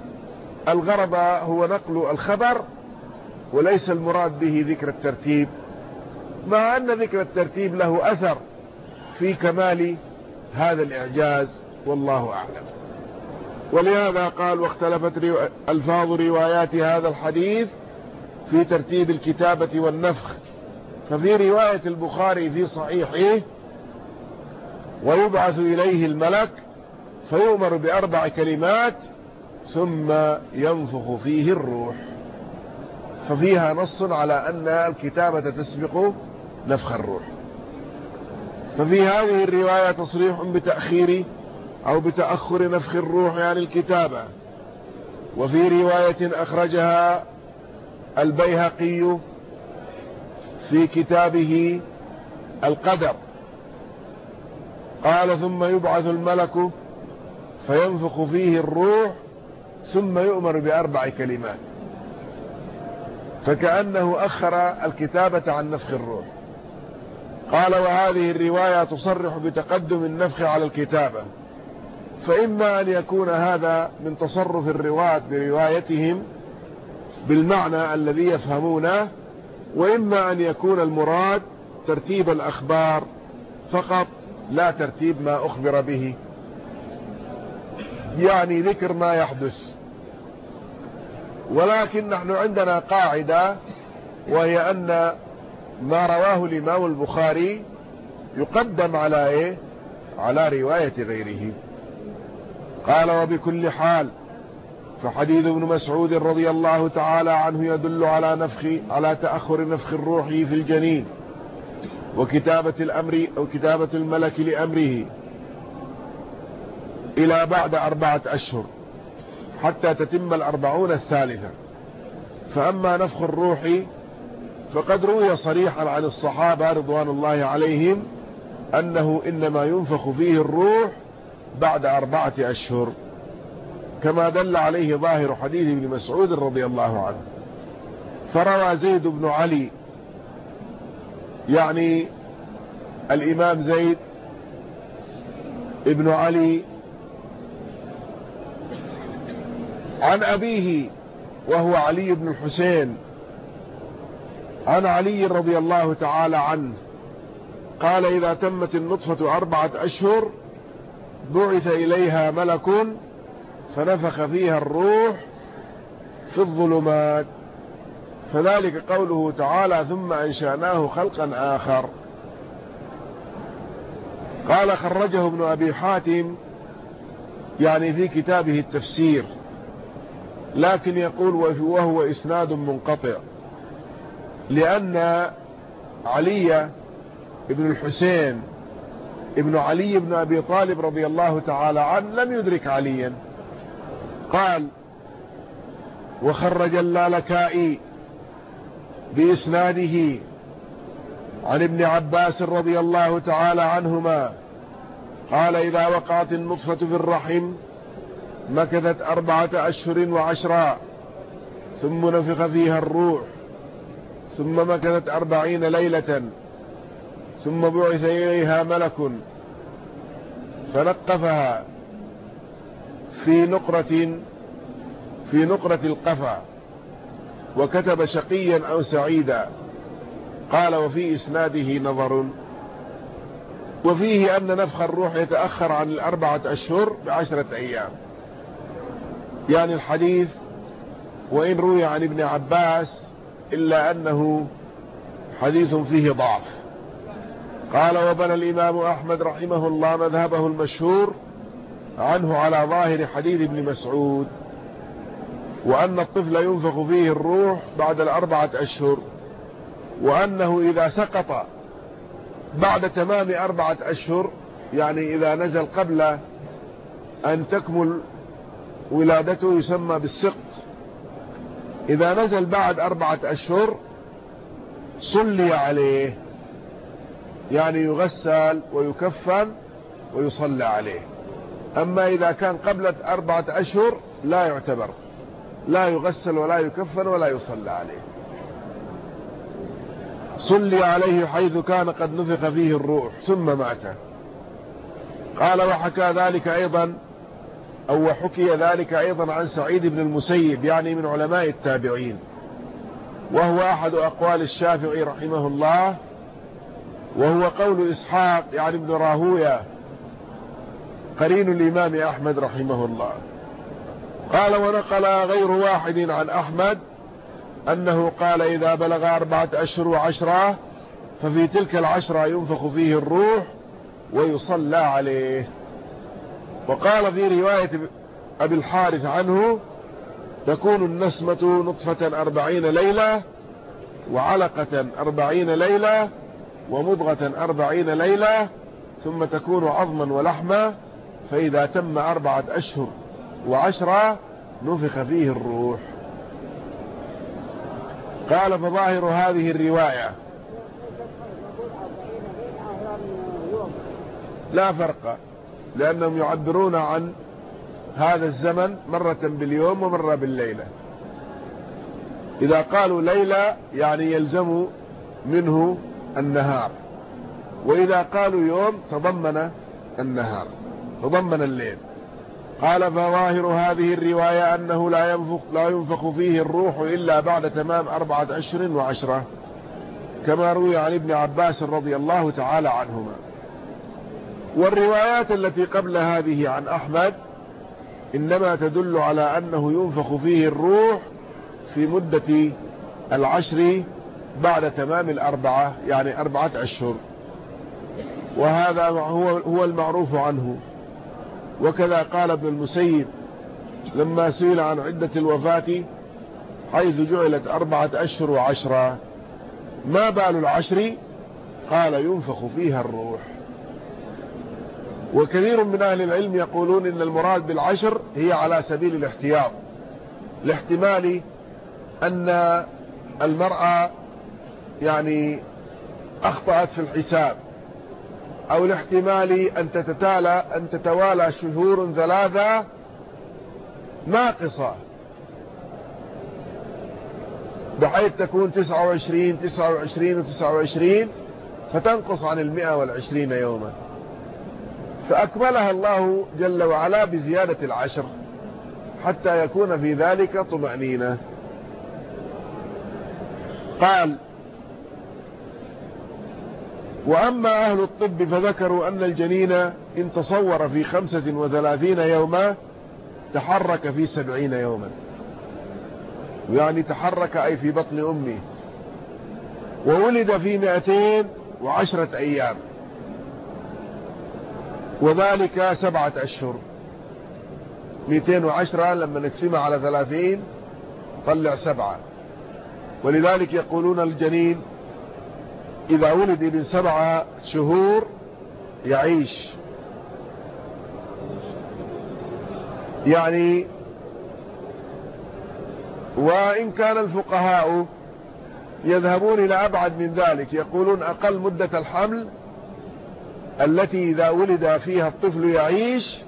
الغرض هو نقل الخبر وليس المراد به ذكر الترتيب مع أن ذكر الترتيب له أثر في كمال هذا الإعجاز والله أعلم. ولهذا قال واختلفت ألفاظ روايات هذا الحديث في ترتيب الكتابة والنفخ. ففي رواية البخاري في صحيحه ويبعث إليه الملك فيؤمر بأربع كلمات ثم ينفخ فيه الروح. ففيها نص على أن الكتابة تسبق نفخ الروح. ففي هذه الرواية تصريح بتأخير أو بتأخر نفخ الروح عن الكتابة. وفي رواية أخرجها البيهقي في كتابه القدر. قال ثم يبعث الملك فينفخ فيه الروح ثم يؤمر بأربع كلمات. فكأنه أخر الكتابة عن نفخ الروح. قال وهذه الرواية تصرح بتقدم النفخ على الكتابة. فإما أن يكون هذا من تصرف الرواة بروايتهم بالمعنى الذي يفهمونه وإما أن يكون المراد ترتيب الأخبار فقط لا ترتيب ما أخبر به. يعني ذكر ما يحدث. ولكن نحن عندنا قاعدة وهي أن ما رواه الإمام البخاري يقدم على إيه؟ على رواية غيره. قال وبكل حال فحديث ابن مسعود رضي الله تعالى عنه يدل على نفخ على تأخر نفخ الروح في الجنين وكتابة الأمر أو كتابة الملك لأمره. إلى بعد أربعة أشهر حتى تتم الأربعون الثالثة. فأما نفخ الروح فقد روي صريحا عن الصحابة رضوان الله عليهم أنه إنما ينفخ فيه الروح بعد أربعة أشهر كما دل عليه ظاهر حديث ابن مسعود رضي الله عنه. فروى زيد بن علي يعني الإمام زيد ابن علي عن أبيه وهو علي بن الحسين عن علي رضي الله تعالى عنه. قال إذا تمت النطفة أربعة أشهر بعث إليها ملك فنفخ فيها الروح في الظلمات. فذلك قوله تعالى ثم أنشأناه خلقا آخر. قال خرجه ابن أبي حاتم يعني في كتابه التفسير. لكن يقول وهو إسناد منقطع. لأن علي ابن الحسين ابن علي بن أبي طالب رضي الله تعالى عنه لم يدرك عليا. قال وخرج اللالكائي بإسناده عن ابن عباس رضي الله تعالى عنهما. قال إذا وقعت النطفة في الرحم مكثت أربعة أشهر وعشرا ثم نفخ فيها الروح ثم مكثت أربعين ليلة ثم بعث إليها ملك فنقفها في نقرة في نقرة القفا وكتب شقيا أو سعيدا قال وفي إسناده نظر وفيه أن نفخ الروح يتأخر عن الأربعة أشهر بعشرة أيام. يعني الحديث وإن روي عن ابن عباس إلا أنه حديث فيه ضعف. قال وبنى الإمام أحمد رحمه الله مذهبه المشهور عنه على ظاهر حديث ابن مسعود وأن الطفل ينفخ فيه الروح بعد الأربعة أشهر وأنه إذا سقط بعد تمام أربعة أشهر يعني إذا نزل قبل أن تكمل ولادته يسمى بالسقط. إذا نزل بعد أربعة أشهر صلي عليه يعني يغسل ويكفن ويصلى عليه. أما إذا كان قبل أربعة أشهر لا يعتبر لا يغسل ولا يكفن ولا يصلى عليه. صلي عليه حيث كان قد نفخ فيه الروح ثم مات. قال وحكى ذلك أيضا أو حكي ذلك أيضا عن سعيد بن المسيب يعني من علماء التابعين. وهو أحد أقوال الشافعي رحمه الله. وهو قول إسحاق يعني ابن راهوية قرين الإمام أحمد رحمه الله. قال ونقل غير واحد عن أحمد أنه قال إذا بلغ أربعة أشهر وعشرة ففي تلك العشرة ينفخ فيه الروح ويصلى عليه. وقال في رواية أبي الحارث عنه تكون النسمة نطفة أربعين ليلة وعلقة أربعين ليلة ومضغة أربعين ليلة ثم تكون عظما ولحما فإذا تم أربعة أشهر وعشرة نفخ فيه الروح. قال فظاهر هذه الرواية. لا فرق. لأنهم يعبرون عن هذا الزمن مرة باليوم ومرة بالليلة. إذا قالوا ليلة يعني يلزم منه النهار. وإذا قالوا يوم تضمن النهار تضمن الليل. قال فظاهر هذه الرواية أنه لا ينفخ, لا ينفخ فيه الروح إلا بعد تمام أربعة أشهر وعشرة كما روي عن ابن عباس رضي الله تعالى عنهما. والروايات التي قبل هذه عن أحمد إنما تدل على أنه ينفخ فيه الروح في مدة العشر بعد تمام الأربعة يعني أربعة أشهر. وهذا هو هو المعروف عنه. وكذا قال ابن المسيب لما سئل عن عدة الوفاة حيث جعلت أربعة أشهر وعشرة ما بال العشر؟ قال ينفخ فيها الروح. وكثير من أهل العلم يقولون إن المراد بالعشر هي على سبيل الاحتياط لاحتمال أن المرأة يعني أخطأت في الحساب أو لاحتمال أن تتتالى أن تتوالى شهور ثلاثة ناقصة. بحيث تكون 29 29 و 29 فتنقص عن المئة والعشرين يوما. فأكملها الله جل وعلا بزيادة العشر حتى يكون في ذلك طمأنينة. قال وأما أهل الطب فذكروا أن الجنين إن تصور في خمسة وثلاثين يوما تحرك في سبعين يوما. يعني تحرك أي في بطن أمه وولد في مئتين وعشرة أيام. وذلك سبعة أشهر. 210 لما نقسمها على 30 طلع سبعة. ولذلك يقولون الجنين إذا ولد من سبعة شهور يعيش. يعني وإن كان الفقهاء يذهبون إلى أبعد من ذلك يقولون أقل مدة الحمل التي إذا ولد فيها الطفل يعيش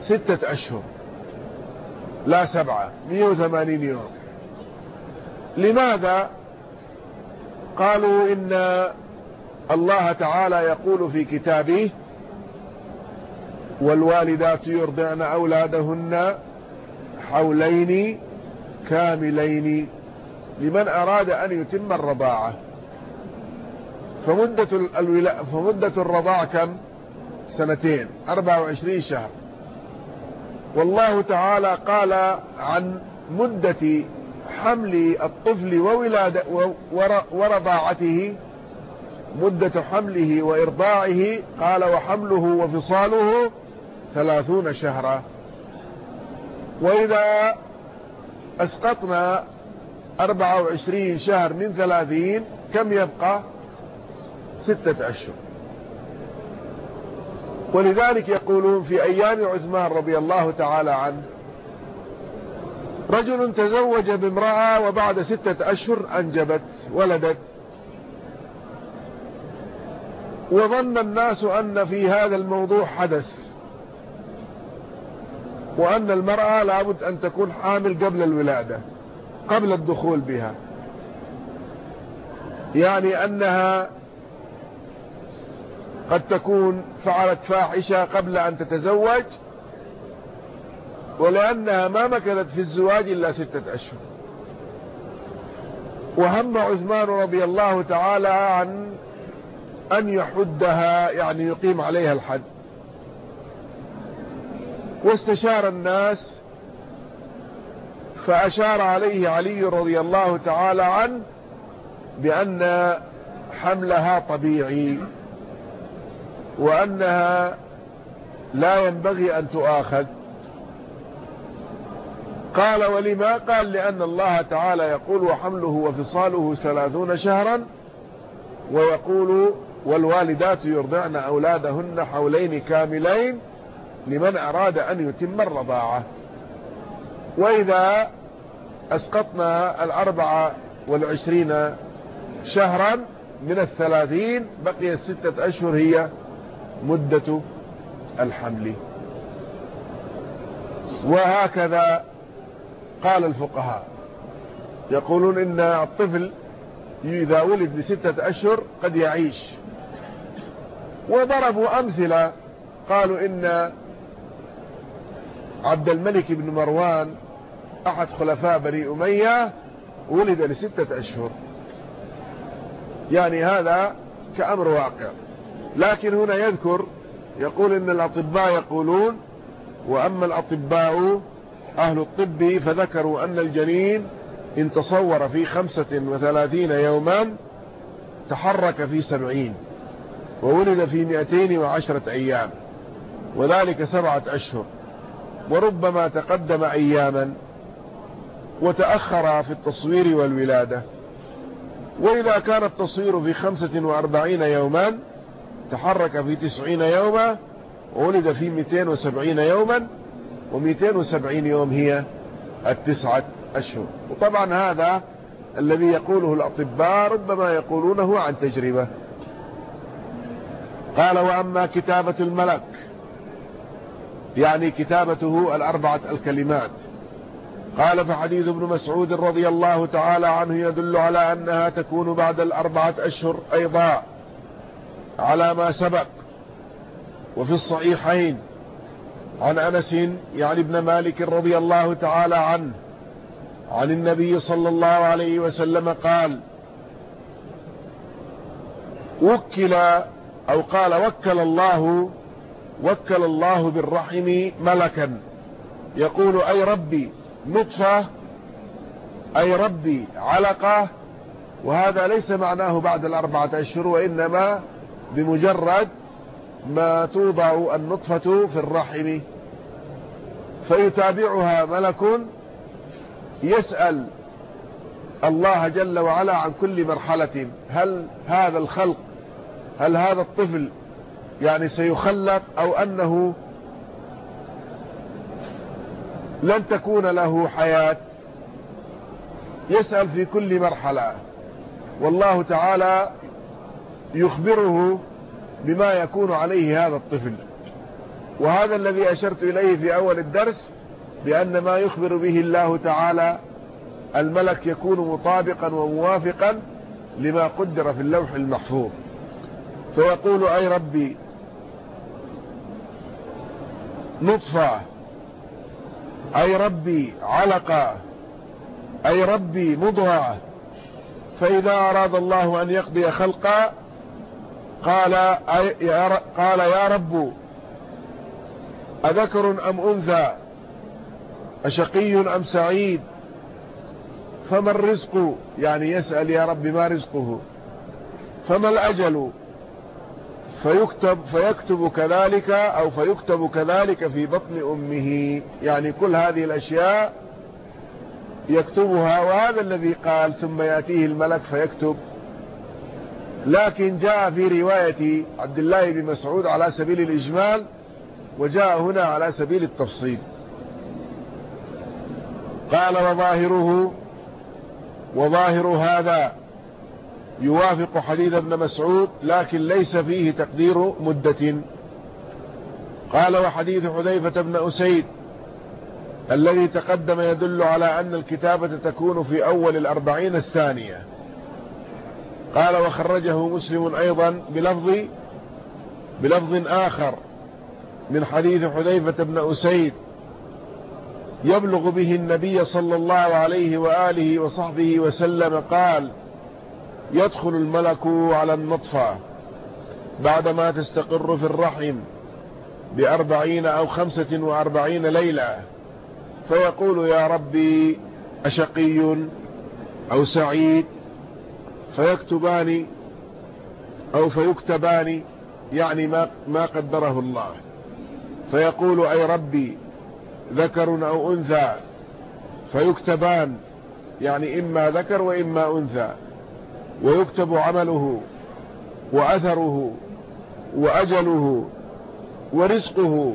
ستة أشهر لا سبعة مئة وثمانين يوم. لماذا؟ قالوا إن الله تعالى يقول في كتابه والوالدات يرضعن أولادهن حولين كاملين لمن أراد أن يتم الرضاعة. فمدة, الولا... فمدة الرضاع كم؟ سنتين 24 شهر. والله تعالى قال عن مدة حمل الطفل وولادة ورضاعته مدة حمله وإرضاعه قال وحمله وفصاله ثلاثون شهرا. وإذا أسقطنا أربعة وعشرين شهر من ثلاثين كم يبقى؟ ستة أشهر. ولذلك يقولون في أيام عثمان رضي الله تعالى عنه رجل تزوج بامرأة وبعد ستة أشهر أنجبت ولدت. وظن الناس أن في هذا الموضوع حدث. وأن المرأة لابد أن تكون حامل قبل الولادة قبل الدخول بها. يعني أنها قد تكون فعلت فاحشة قبل أن تتزوج ولأنها ما مكثت في الزواج إلا ستة أشهر. وهم عثمان رضي الله تعالى عن أن يحدها يعني يقيم عليها الحد. واستشار الناس فأشار عليه علي رضي الله تعالى عنه بأن حملها طبيعي. وأنها لا ينبغي أن تؤاخذ. قال ولما؟ قال لأن الله تعالى يقول وحمله وفصاله ثلاثون شهرا ويقول والوالدات يرضعن أولادهن حولين كاملين لمن أراد أن يتم الرضاعة. وإذا أسقطنا الأربعة والعشرين شهرا من الثلاثين بقي الستة أشهر هي مدة الحمل. وهكذا قال الفقهاء. يقولون إن الطفل إذا ولد لستة أشهر قد يعيش. وضربوا أمثلة. قالوا إن عبد الملك بن مروان أحد خلفاء بني أمية ولد لستة أشهر. يعني هذا كأمر واقع. لكن هنا يذكر يقول إن الأطباء يقولون وأما الأطباء أهل الطب فذكروا أن الجنين إن تصور في خمسة وثلاثين يوما تحرك في سبعين وولد في مئتين وعشرة أيام وذلك سبعة أشهر وربما تقدم أياما وتأخر في التصوير والولادة وإذا كان التصوير في خمسة وأربعين يوما تحرك في تسعين يوما وولد في مئتين وسبعين يوما ومئتين وسبعين يوم هي التسعة أشهر. وطبعا هذا الذي يقوله الأطباء ربما يقولونه عن تجربة. قال وأما كتابة الملك يعني كتابته الأربعة الكلمات. قال فحديث ابن مسعود رضي الله تعالى عنه يدل على أنها تكون بعد الأربعة أشهر أيضا. على ما سبق. وفي الصحيحين عن أنس يعني ابن مالك رضي الله تعالى عنه عن النبي صلى الله عليه وسلم قال وكل أو قال وكل الله وكل الله بالرحم ملكا. يقول أي ربي نطفة أي ربي علقة. وهذا ليس معناه بعد الأربعة أشهر وإنما بمجرد ما توضع النطفة في الرحم. فيتابعها ملك يسأل الله جل وعلا عن كل مرحلة. هل هذا الخلق هل هذا الطفل يعني سيخلق أو أنه لن تكون له حياة؟ يسأل في كل مرحلة. والله تعالى يخبره بما يكون عليه هذا الطفل. وهذا الذي أشرت إليه في أول الدرس بأن ما يخبر به الله تعالى الملك يكون مطابقا وموافقا لما قدر في اللوح المحفوظ. فيقول أي ربي نطفة أي ربي علقة أي ربي مضغة. فإذا أراد الله أن يقضي خلقا قال يا قال يا رب أذكر أم أنثى؟ أشقي أم سعيد؟ فما الرزق؟ يعني يسأل يا رب ما رزقه. فما الأجل؟ فيكتب فيكتب كذلك أو فيكتب كذلك في بطن أمه. يعني كل هذه الأشياء يكتبها وهذا الذي قال ثم يأتيه الملك فيكتب. لكن جاء في رواية عبد الله بن مسعود على سبيل الإجمال وجاء هنا على سبيل التفصيل. قال وظاهره وظاهر هذا يوافق حديث ابن مسعود لكن ليس فيه تقدير مدة. قال وحديث حذيفة بن أسيد الذي تقدم يدل على أن الكتابة تكون في أول الأربعين الثانية. قال وخرجه مسلم أيضا بلفظ بلفظ آخر من حديث حذيفة بن أسيد يبلغ به النبي صلى الله عليه وآله وصحبه وسلم قال يدخل الملك على النطفة بعدما تستقر في الرحم بأربعين أو خمسة وأربعين ليلة فيقول يا ربي أشقي أو سعيد فيكتبان أو فيكتبان يعني ما, ما قدره الله. فيقول أي ربي ذكر أو أنثى فيكتبان يعني إما ذكر وإما أنثى. ويكتب عمله وأثره وأجله ورزقه.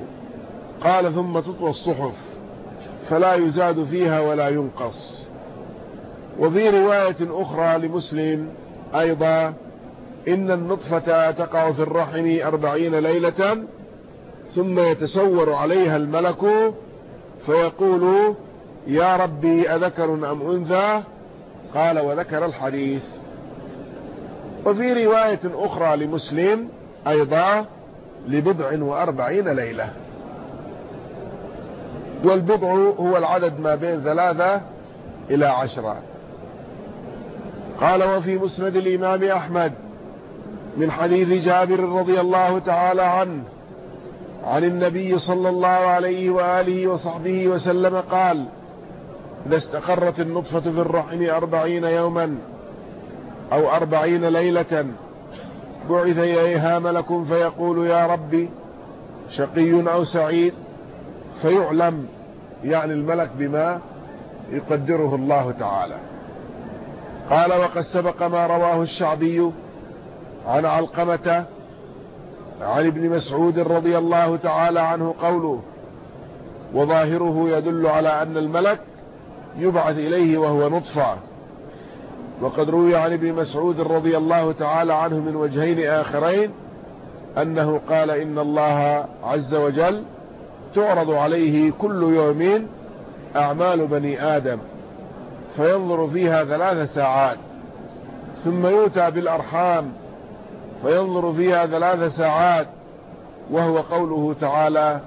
قال ثم تطوى الصحف فلا يزاد فيها ولا ينقص. وفي رواية أخرى لمسلم أيضا إن النطفة تقع في الرحم أربعين ليلة ثم يتسور عليها الملك فيقول يا ربي أذكر أم أنثى؟ قال وذكر الحديث. وفي رواية أخرى لمسلم أيضا لبضع وأربعين ليلة. والبضع هو العدد ما بين ثلاثة إلى عشرة. قال وفي مسند الإمام أحمد من حديث جابر رضي الله تعالى عنه عن النبي صلى الله عليه وآله وصحبه وسلم قال إذا استقرت النطفة في الرحم أربعين يوما أو أربعين ليلة بعث إليها ملك فيقول يا ربي شقي أو سعيد فيعلم يعني الملك بما يقدره الله تعالى. قال وقد سبق ما رواه الشعبي عن علقمة عن ابن مسعود رضي الله تعالى عنه قوله وظاهره يدل على أن الملك يبعث إليه وهو نطفة. وقد روي عن ابن مسعود رضي الله تعالى عنه من وجهين آخرين أنه قال إن الله عز وجل تعرض عليه كل يوم أعمال بني آدم. فينظر فيها ثلاث ساعات ثم يؤتى بالأرحام فينظر فيها ثلاث ساعات وهو قوله تعالى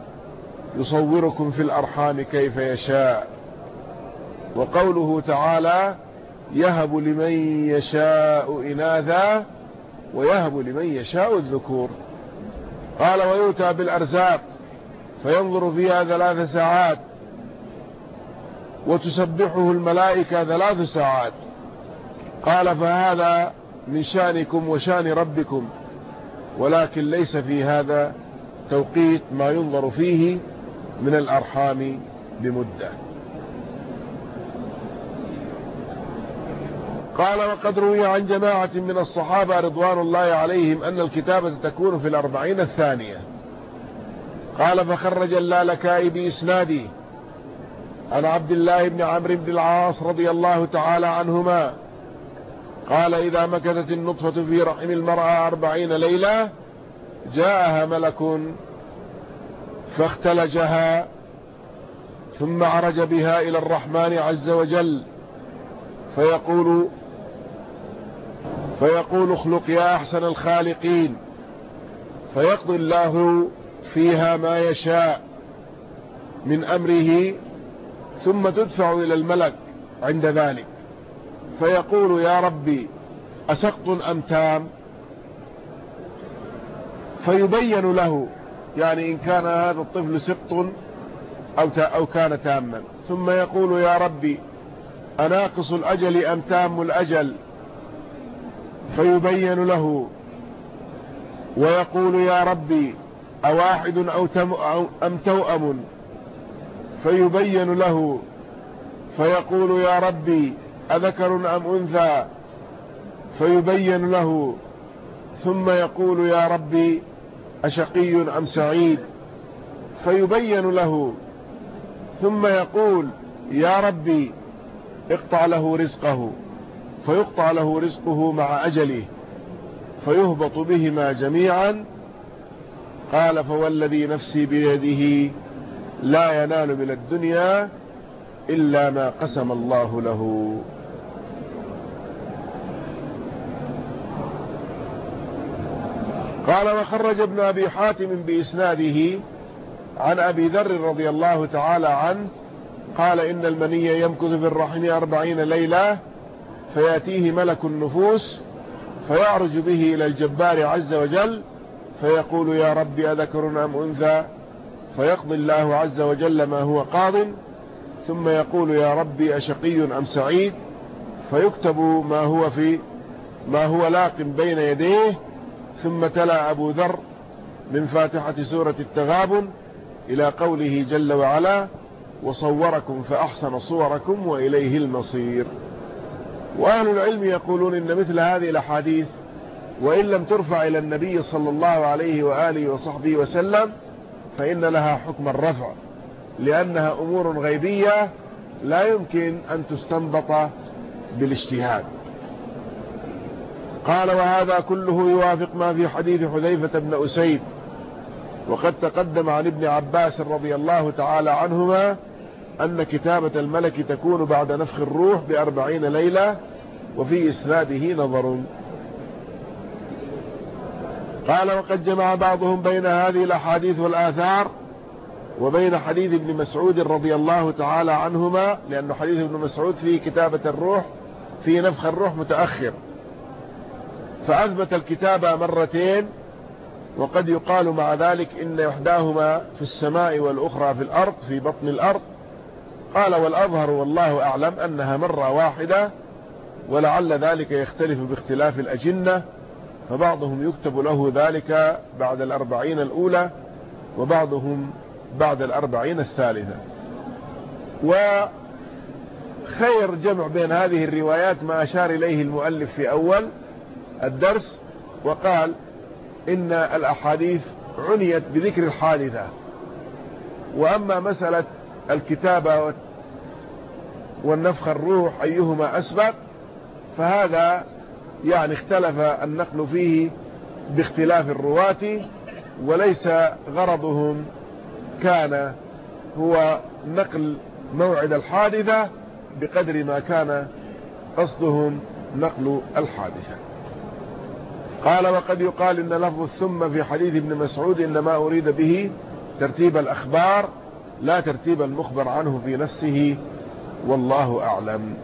يصوركم في الأرحام كيف يشاء. وقوله تعالى يهب لمن يشاء إناثا ويهب لمن يشاء الذكور. قال ويؤتى بالأرزاق فينظر فيها ثلاث ساعات وتسبحه الملائكة ثلاث ساعات. قال فهذا من شأنكم وشأن ربكم ولكن ليس في هذا توقيت ما ينظر فيه من الأرحام بمدة. قال وقد روي عن جماعة من الصحابة رضوان الله عليهم أن الكتابة تكون في الأربعين الثانية. قال فخرج اللالكائي بإسنادي عن عبد الله بن عمرو بن العاص رضي الله تعالى عنهما قال إذا مكثت النطفة في رحم المرأة أربعين ليلة جاءها ملك فاختلجها ثم عرج بها إلى الرحمن عز وجل فيقول فيقول اخلق يا أحسن الخالقين فيقضي الله فيها ما يشاء من أمره ثم تدفع إلى الملك عند ذلك. فيقول يا ربي أسقط أم تام؟ فيبين له يعني إن كان هذا الطفل سقط أو, أو كان تاما. ثم يقول يا ربي أناقص الأجل أم تام الأجل؟ فيبين له ويقول يا ربي أواحد أو, أو أم توأم؟ فيبين له فيقول يا ربي أذكر أم أنثى؟ فيبين له ثم يقول يا ربي أشقي أم سعيد؟ فيبين له ثم يقول يا ربي اقطع له رزقه. فيقطع له رزقه مع أجله فيهبط بهما جميعا. قال فوالذي نفسي بيده لا ينال من الدنيا إلا ما قسم الله له. قال وخرج ابن أبي حاتم بإسناده عن أبي ذر رضي الله تعالى عنه قال إن المني يمكث في الرحم أربعين ليلة فيأتيه ملك النفوس فيعرج به إلى الجبار عز وجل فيقول يا رب أذكر أم أنثى؟ فيقضي الله عز وجل ما هو قاض ثم يقول يا ربي أشقي أم سعيد؟ فيكتب ما هو في ما هو لاق بين يديه ثم تلا أبو ذر من فاتحة سورة التغابن إلى قوله جل وعلا وصوركم فأحسن صوركم وإليه المصير وأهل العلم يقولون إن مثل هذه الأحاديث وإن لم ترفع إلى النبي صلى الله عليه وآله وصحبه وسلم فإن لها حكم الرفع لأنها أمور غيبية لا يمكن أن تستنبط بالاجتهاد. قال وهذا كله يوافق ما في حديث حذيفة بن أسيد وقد تقدم عن ابن عباس رضي الله تعالى عنهما أن كتابة الملك تكون بعد نفخ الروح بأربعين ليلة وفي إسناده نظر قال وقد جمع بعضهم بين هذه الأحاديث والآثار وبين حديث ابن مسعود رضي الله تعالى عنهما لأن حديث ابن مسعود فيه كتابة الروح في نفخ الروح متأخر. فأثبت الكتابة مرتين وقد يقال مع ذلك إن إحداهما في السماء والأخرى في الأرض في بطن الأرض. قال والأظهر والله أعلم أنها مرة واحدة ولعل ذلك يختلف باختلاف الأجنة. فبعضهم يكتب له ذلك بعد الأربعين الأولى وبعضهم بعد الأربعين الثالثة. وخير جمع بين هذه الروايات ما أشار إليه المؤلف في أول الدرس وقال إن الأحاديث عنيت بذكر الحادثة. وأما مسألة الكتابة والنفخ الروح أيهما أسبق فهذا يعني اختلف النقل فيه باختلاف الرواة وليس غرضهم كان هو نقل موعد الحادثة بقدر ما كان قصدهم نقل الحادثة. قال وقد يقال إن لفظ الثم في حديث ابن مسعود إنما أريد به ترتيب الأخبار لا ترتيب المخبر عنه في نفسه والله أعلم.